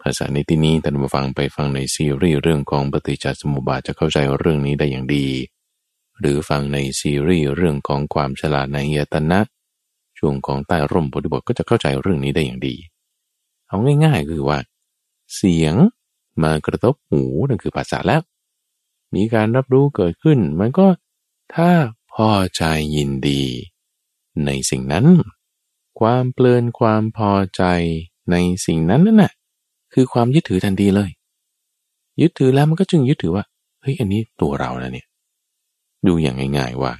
ผัสสะในที่นี้แต่มาฟังไปฟังในซีรีส์เรื่องของปฏิจจสมุปบาทจะเข้าใจเรื่องนี้ได้อย่างดี หรือฟังในซีรีส์เรื่องของความฉลาดในยตนะ ช่วงของใต้ร่มบทบทก็จะเข้าใจเรื่องนี้ได้อย่างดี เอาง่ายๆคือว่า เสียงมากระทบหูนั่นคือภาษาแล้ว มีการรับรู้เกิดขึ้น มันก็ถ้าพอใจยินดี ในสิ่งนั้น ความเปลินความพอใจในสิ่งนั้นนั่นน่ะคือความยึดถือทันทีเลย ยึดถือแล้วมันก็จึงยึดถือว่าเฮ้ยอันนี้ตัวเรานะเนี่ย ดูอย่างง่าย ๆว่า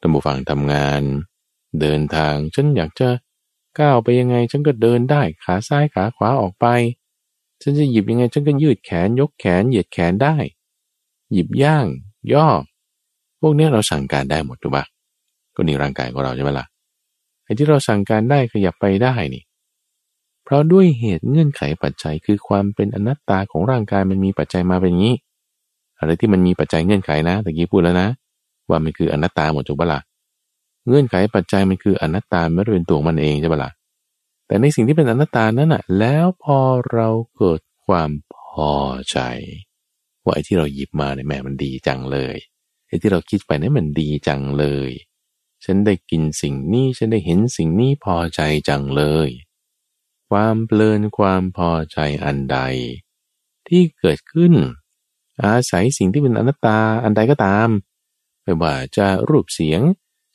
ท่านผู้ฟังทำงาน เดินทางฉันอยากจะ ก้าวไปยังไงฉันก็เดินได้ขาซ้ายขาขวาออกไป ฉันจะหยิบยังไงฉันก็ยืดแขนยกแขนเหยียดแขนได้ หยิบย่าง ย่อ พวกนี้เราสั่งการได้หมดถูกปะก็นี่ร่างกายของเราใช่ไหมละ่ะไอ้ที่เราสั่งการได้ขยับไปได้นี่ เพราะด้วยเหตุเงื่อนไขปัจจัยคือความเป็นอนัตตาของร่างกายมันมีปัจจัยมาเป็นอย่างนี้ อะไรที่มันมีปัจจัยเงื่อนไขนะตะกี้พูดแล้วนะ ว่ามันคืออนัตตาหมดถูกปะละ่ะ เงื่อนไขปัจจัยมันคืออนัตตาไม่ได้เป็นตัวมันเองใช่ปะละ่ะแต่ในสิ่งที่เป็นอนัตตานั้นน่ะ แล้วพอเราเกิดความพอใจ ว่าไอ้ที่เราหยิบมาเนี่ยแม่มันดีจังเลยไอ้ที่เราคิดไปนี่มันดีจังเลย ฉันได้กินสิ่งนี้ฉันได้เห็นสิ่งนี้พอใจจังเลย ความเพลินความพอใจอันใด ที่เกิดขึ้น อาศัยสิ่งที่เป็นอนัตตาอันใดก็ตาม ไม่ว่าจะรูปเสียง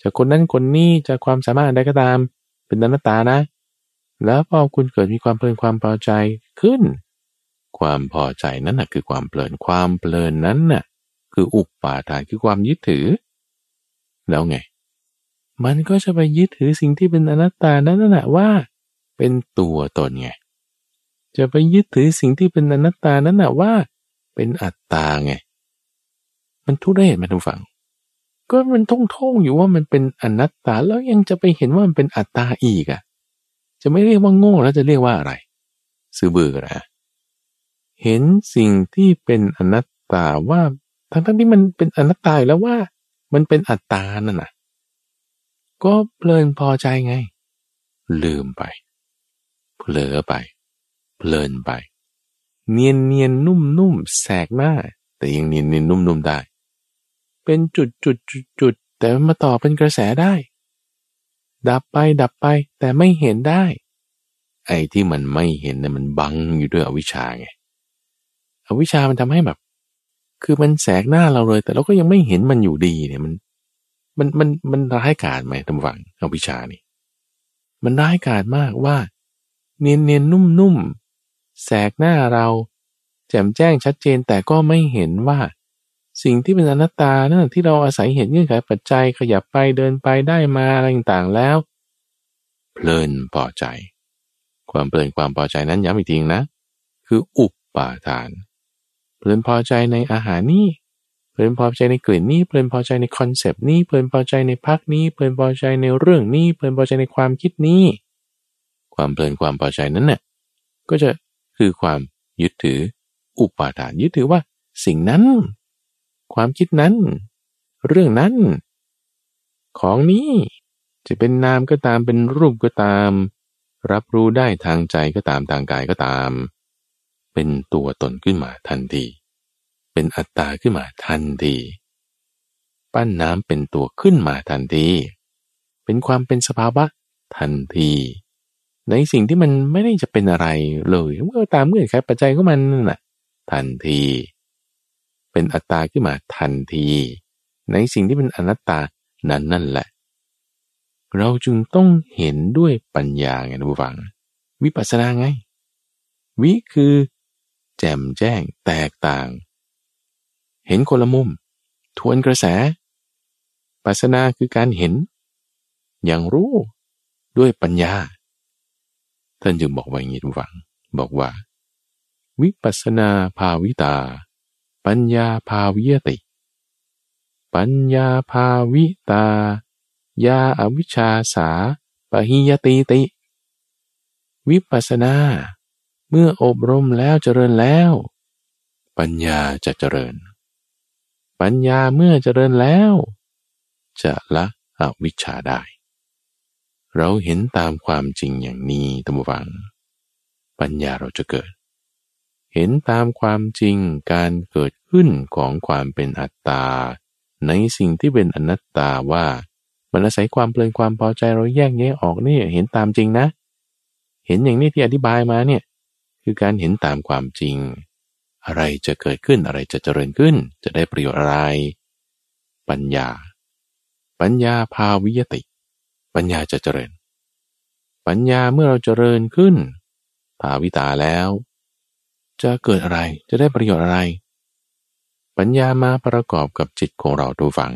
จะคนนั้นคนนี้จะความสามารถใดก็ตาม เป็นอนัตตานะ แล้วพอคุณเกิดมีความเพลินความพอใจขึ้น ความพอใจนั้นนะคือความเพลินความเพลินนั้นน่ะคืออุปปาทานคือความยึดถือ แล้วไง มันก็จะไปยึดถือสิ่งที่เป็นอนัตตานั้นน่ะว่า เป็นตัวตนไงจะไปยึดถือสิ่งที่เป็นอนัตตานั้นน่ะว่า เป็นอัตตาไง มันทุเรศไหมทุกฝัง ก็มันท่องท่อยู่ว่ามันเป็นอนัตตาแล้วยังจะไปเห็นว่ามันเป็นอัตตาอีกอะ่ะ จะไม่เรียกว่าโง่แล้วจะเรียกว่าอะไรซื้อเบื่อนะเห็นสิ่งที่เป็นอนัตตาว่าทั้งทั้งที่มันเป็นอนัตตาแล้วว่า มันเป็นอัตตานั่นนะก็เพลินพอใจไง ลืมไปเผลอไป เพลินไป เนียนเนียนนุ่มนุ่มแสกหน้า แต่ยังเนียนเนียนนุ่มนุ่มได้ เป็นจุดจุดจุดจุดแต่มาต่อเป็นกระแสได้ ดับไปดับไปแต่ไม่เห็นได้ ไอ้ที่มันไม่เห็นเนี่ยมันบังอยู่ด้วยอวิชชาไงอวิชชามันทำให้แบบ คือมันแสกหน้าเราเลย แต่เราก็ยังไม่เห็นมันอยู่ดีเนี่ยมัน มันมันมันร้ายกาจไหมทำฝังอวิชชานี่ มันร้ายกาจมากว่า เนียนเนียนนุ่มนุ่มแสกหน้าเรา แจ่มแจ้งชัดเจนแต่ก็ไม่เห็นว่า สิ่งที่เป็นอนัตตานั่นที่เราอาศัยเห็นเงื่อนไขปัจจัยขยับไปเดินไปได้มาอะไรต่างๆแล้ว เพลินพอใจ ความเพลินความพอใจนั้นย้ำอีกทีนะ คืออุปปาทาน เพลินพอใจในอาหารนี้เพลินพอใจในกลิ่นนี้เพลินพอใจใน concept นี้เพลินพอใจในพักนี้เพลินพอใจในเรื่องนี้เพลินพอใจในความคิดนี้ ความเพลินความพอใจนั้นเนี่ยก็จะคือความยึดถืออุปาทานยึดถือว่าสิ่งนั้น ความคิดนั้น เรื่องนั้น ของนี้จะเป็นนามก็ตามเป็นรูปก็ตาม รับรู้ได้ทางใจก็ตามทางกายก็ตาม เป็นตัวตนขึ้นมาทันที เป็นอัตตาขึ้นมาทันที ปั้นน้ำเป็นตัวขึ้นมาทันที เป็นความเป็นสภาวะทันที ในสิ่งที่มันไม่ได้จะเป็นอะไรเลยเมื่อตามเงื่อนไขปัจจัยของมันน่ะทันที เป็นอัตตาขึ้นมาทันที ในสิ่งที่เป็นอนัตตานั้นนั่นแหละ เราจึงต้องเห็นด้วยปัญญาไงนะผู้ฟัง วิปัสสนาไง วิคือ แจ่มแจ้งแตกต่าง เห็นคนละมุม ทวนกระแส ปัสนาคือการเห็น อย่างรู้ด้วยปัญญา ท่านจึงบอกว่าอย่างนี้ทุกฝัง บอกว่า วิปัสนาภาวิตา ปัญญาภาวิยติ ปัญญาภาวิตา ยาอวิชชาสาปหิยติติ วิปัสนา เมื่ออบรมแล้วเจริญแล้ว ปัญญาจะเจริญ ปัญญาเมื่อเจริญแล้ว จะละอวิชชาได้ เราเห็นตามความจริงอย่างนี้ตัมวัง ปัญญาเราจะเกิด เห็นตามความจริงการเกิดขึ้นของความเป็นอัตตา ในสิ่งที่เป็นอนัตตาว่ามันอาศัยความเพลินความพอใจเราแยกแยะออกนี่เห็นตามจริงนะ เห็นอย่างนี้ที่อธิบายมาเนี่ยคือการเห็นตามความจริง อะไรจะเกิดขึ้นอะไรจะเจริญขึ้น จะได้ประโยชน์อะไร ปัญญา ปัญญาภาวิยติ ปัญญาจะเจริญ ปัญญาเมื่อเราเจริญขึ้นภาวิตาแล้ว จะเกิดอะไรจะได้ประโยชน์อะไร ปัญญามาประกอบกับจิตของเราดูฟัง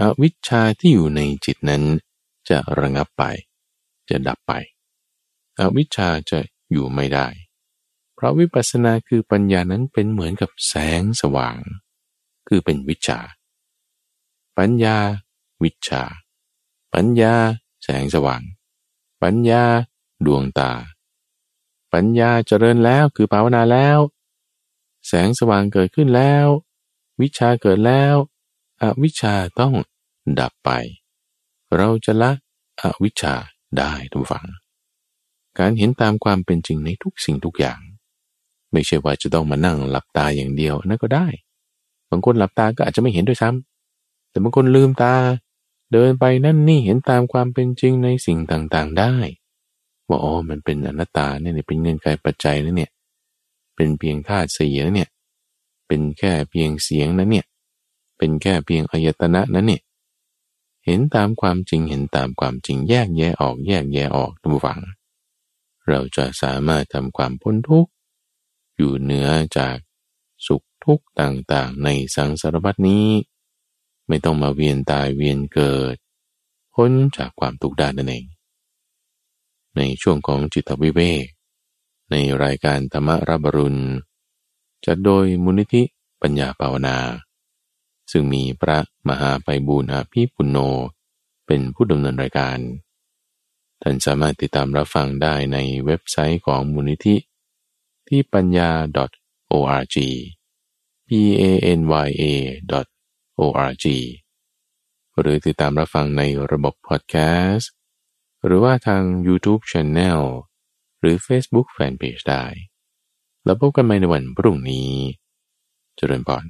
อวิชชาที่อยู่ในจิตนั้นจะระงับไป จะดับไปอวิชชาจะอยู่ไม่ได้ เพราะวิปัสสนาคือปัญญานั้นเป็นเหมือนกับแสงสว่าง คือเป็นวิชา ปัญญา วิชา ปัญญา แสงสว่าง ปัญญา ดวงตา ปัญญาเจริญแล้วคือภาวนาแล้ว แสงสว่างเกิดขึ้นแล้ว วิชาเกิดแล้วอวิชาต้องดับไป เราจะละอวิชชาได้ทุกฝัง การเห็นตามความเป็นจริงในทุกสิ่งทุกอย่าง ไม่ใช่ว่าจะต้องมานั่งหลับตาอย่างเดียวนั่นก็ได้ บางคนหลับตาก็อาจจะไม่เห็นด้วยซ้ำแต่บางคนลืมตา เดินไปนั่นนี่เห็นตามความเป็นจริงในสิ่งต่างๆได้ ว่าอ๋อมันเป็นอนัตตาเนี่ยเป็นเงินไขปัจจัยนะเนี่ย เป็นเพียงธาตุเสี่นะเนี่ย เป็นแค่เพียงเสียงนะเนี่ย เป็นแค่เพียงอายตนะนะเนี่ย เห็นตามความจริงเห็นตามความจริงแยกแยะออกแยกแยะออกทุกฝัง เราจะสามารถทำความพ้นทุกข์อยู่เหนือจากสุขทุกข์ต่างๆ ในสังสารวัตนี้ ไม่ต้องมาเวียนตายเวียนเกิด พ้นจากความทุกข์ได้นั่นเอง ในช่วงของจิตวิเวกในรายการธรรมรับรุณ จัดโดยมูลนิธิปัญญาภาวนา ซึ่งมีพระมหาไปบูรณาภิปุโนเป็นผู้ดำเนินรายการ ท่านสามารถติดตามรับฟังได้ในเว็บไซต์ของมูลนิธิที่ปัญญา .org p a n y a .org หรือติดตามรับฟังในระบบพอดแคสต์ หรือว่าทาง YouTube Channel หรือ Facebook Fanpage ได้ แล้วพบกันใหม่ในวันพรุ่งนี้ เจริญพร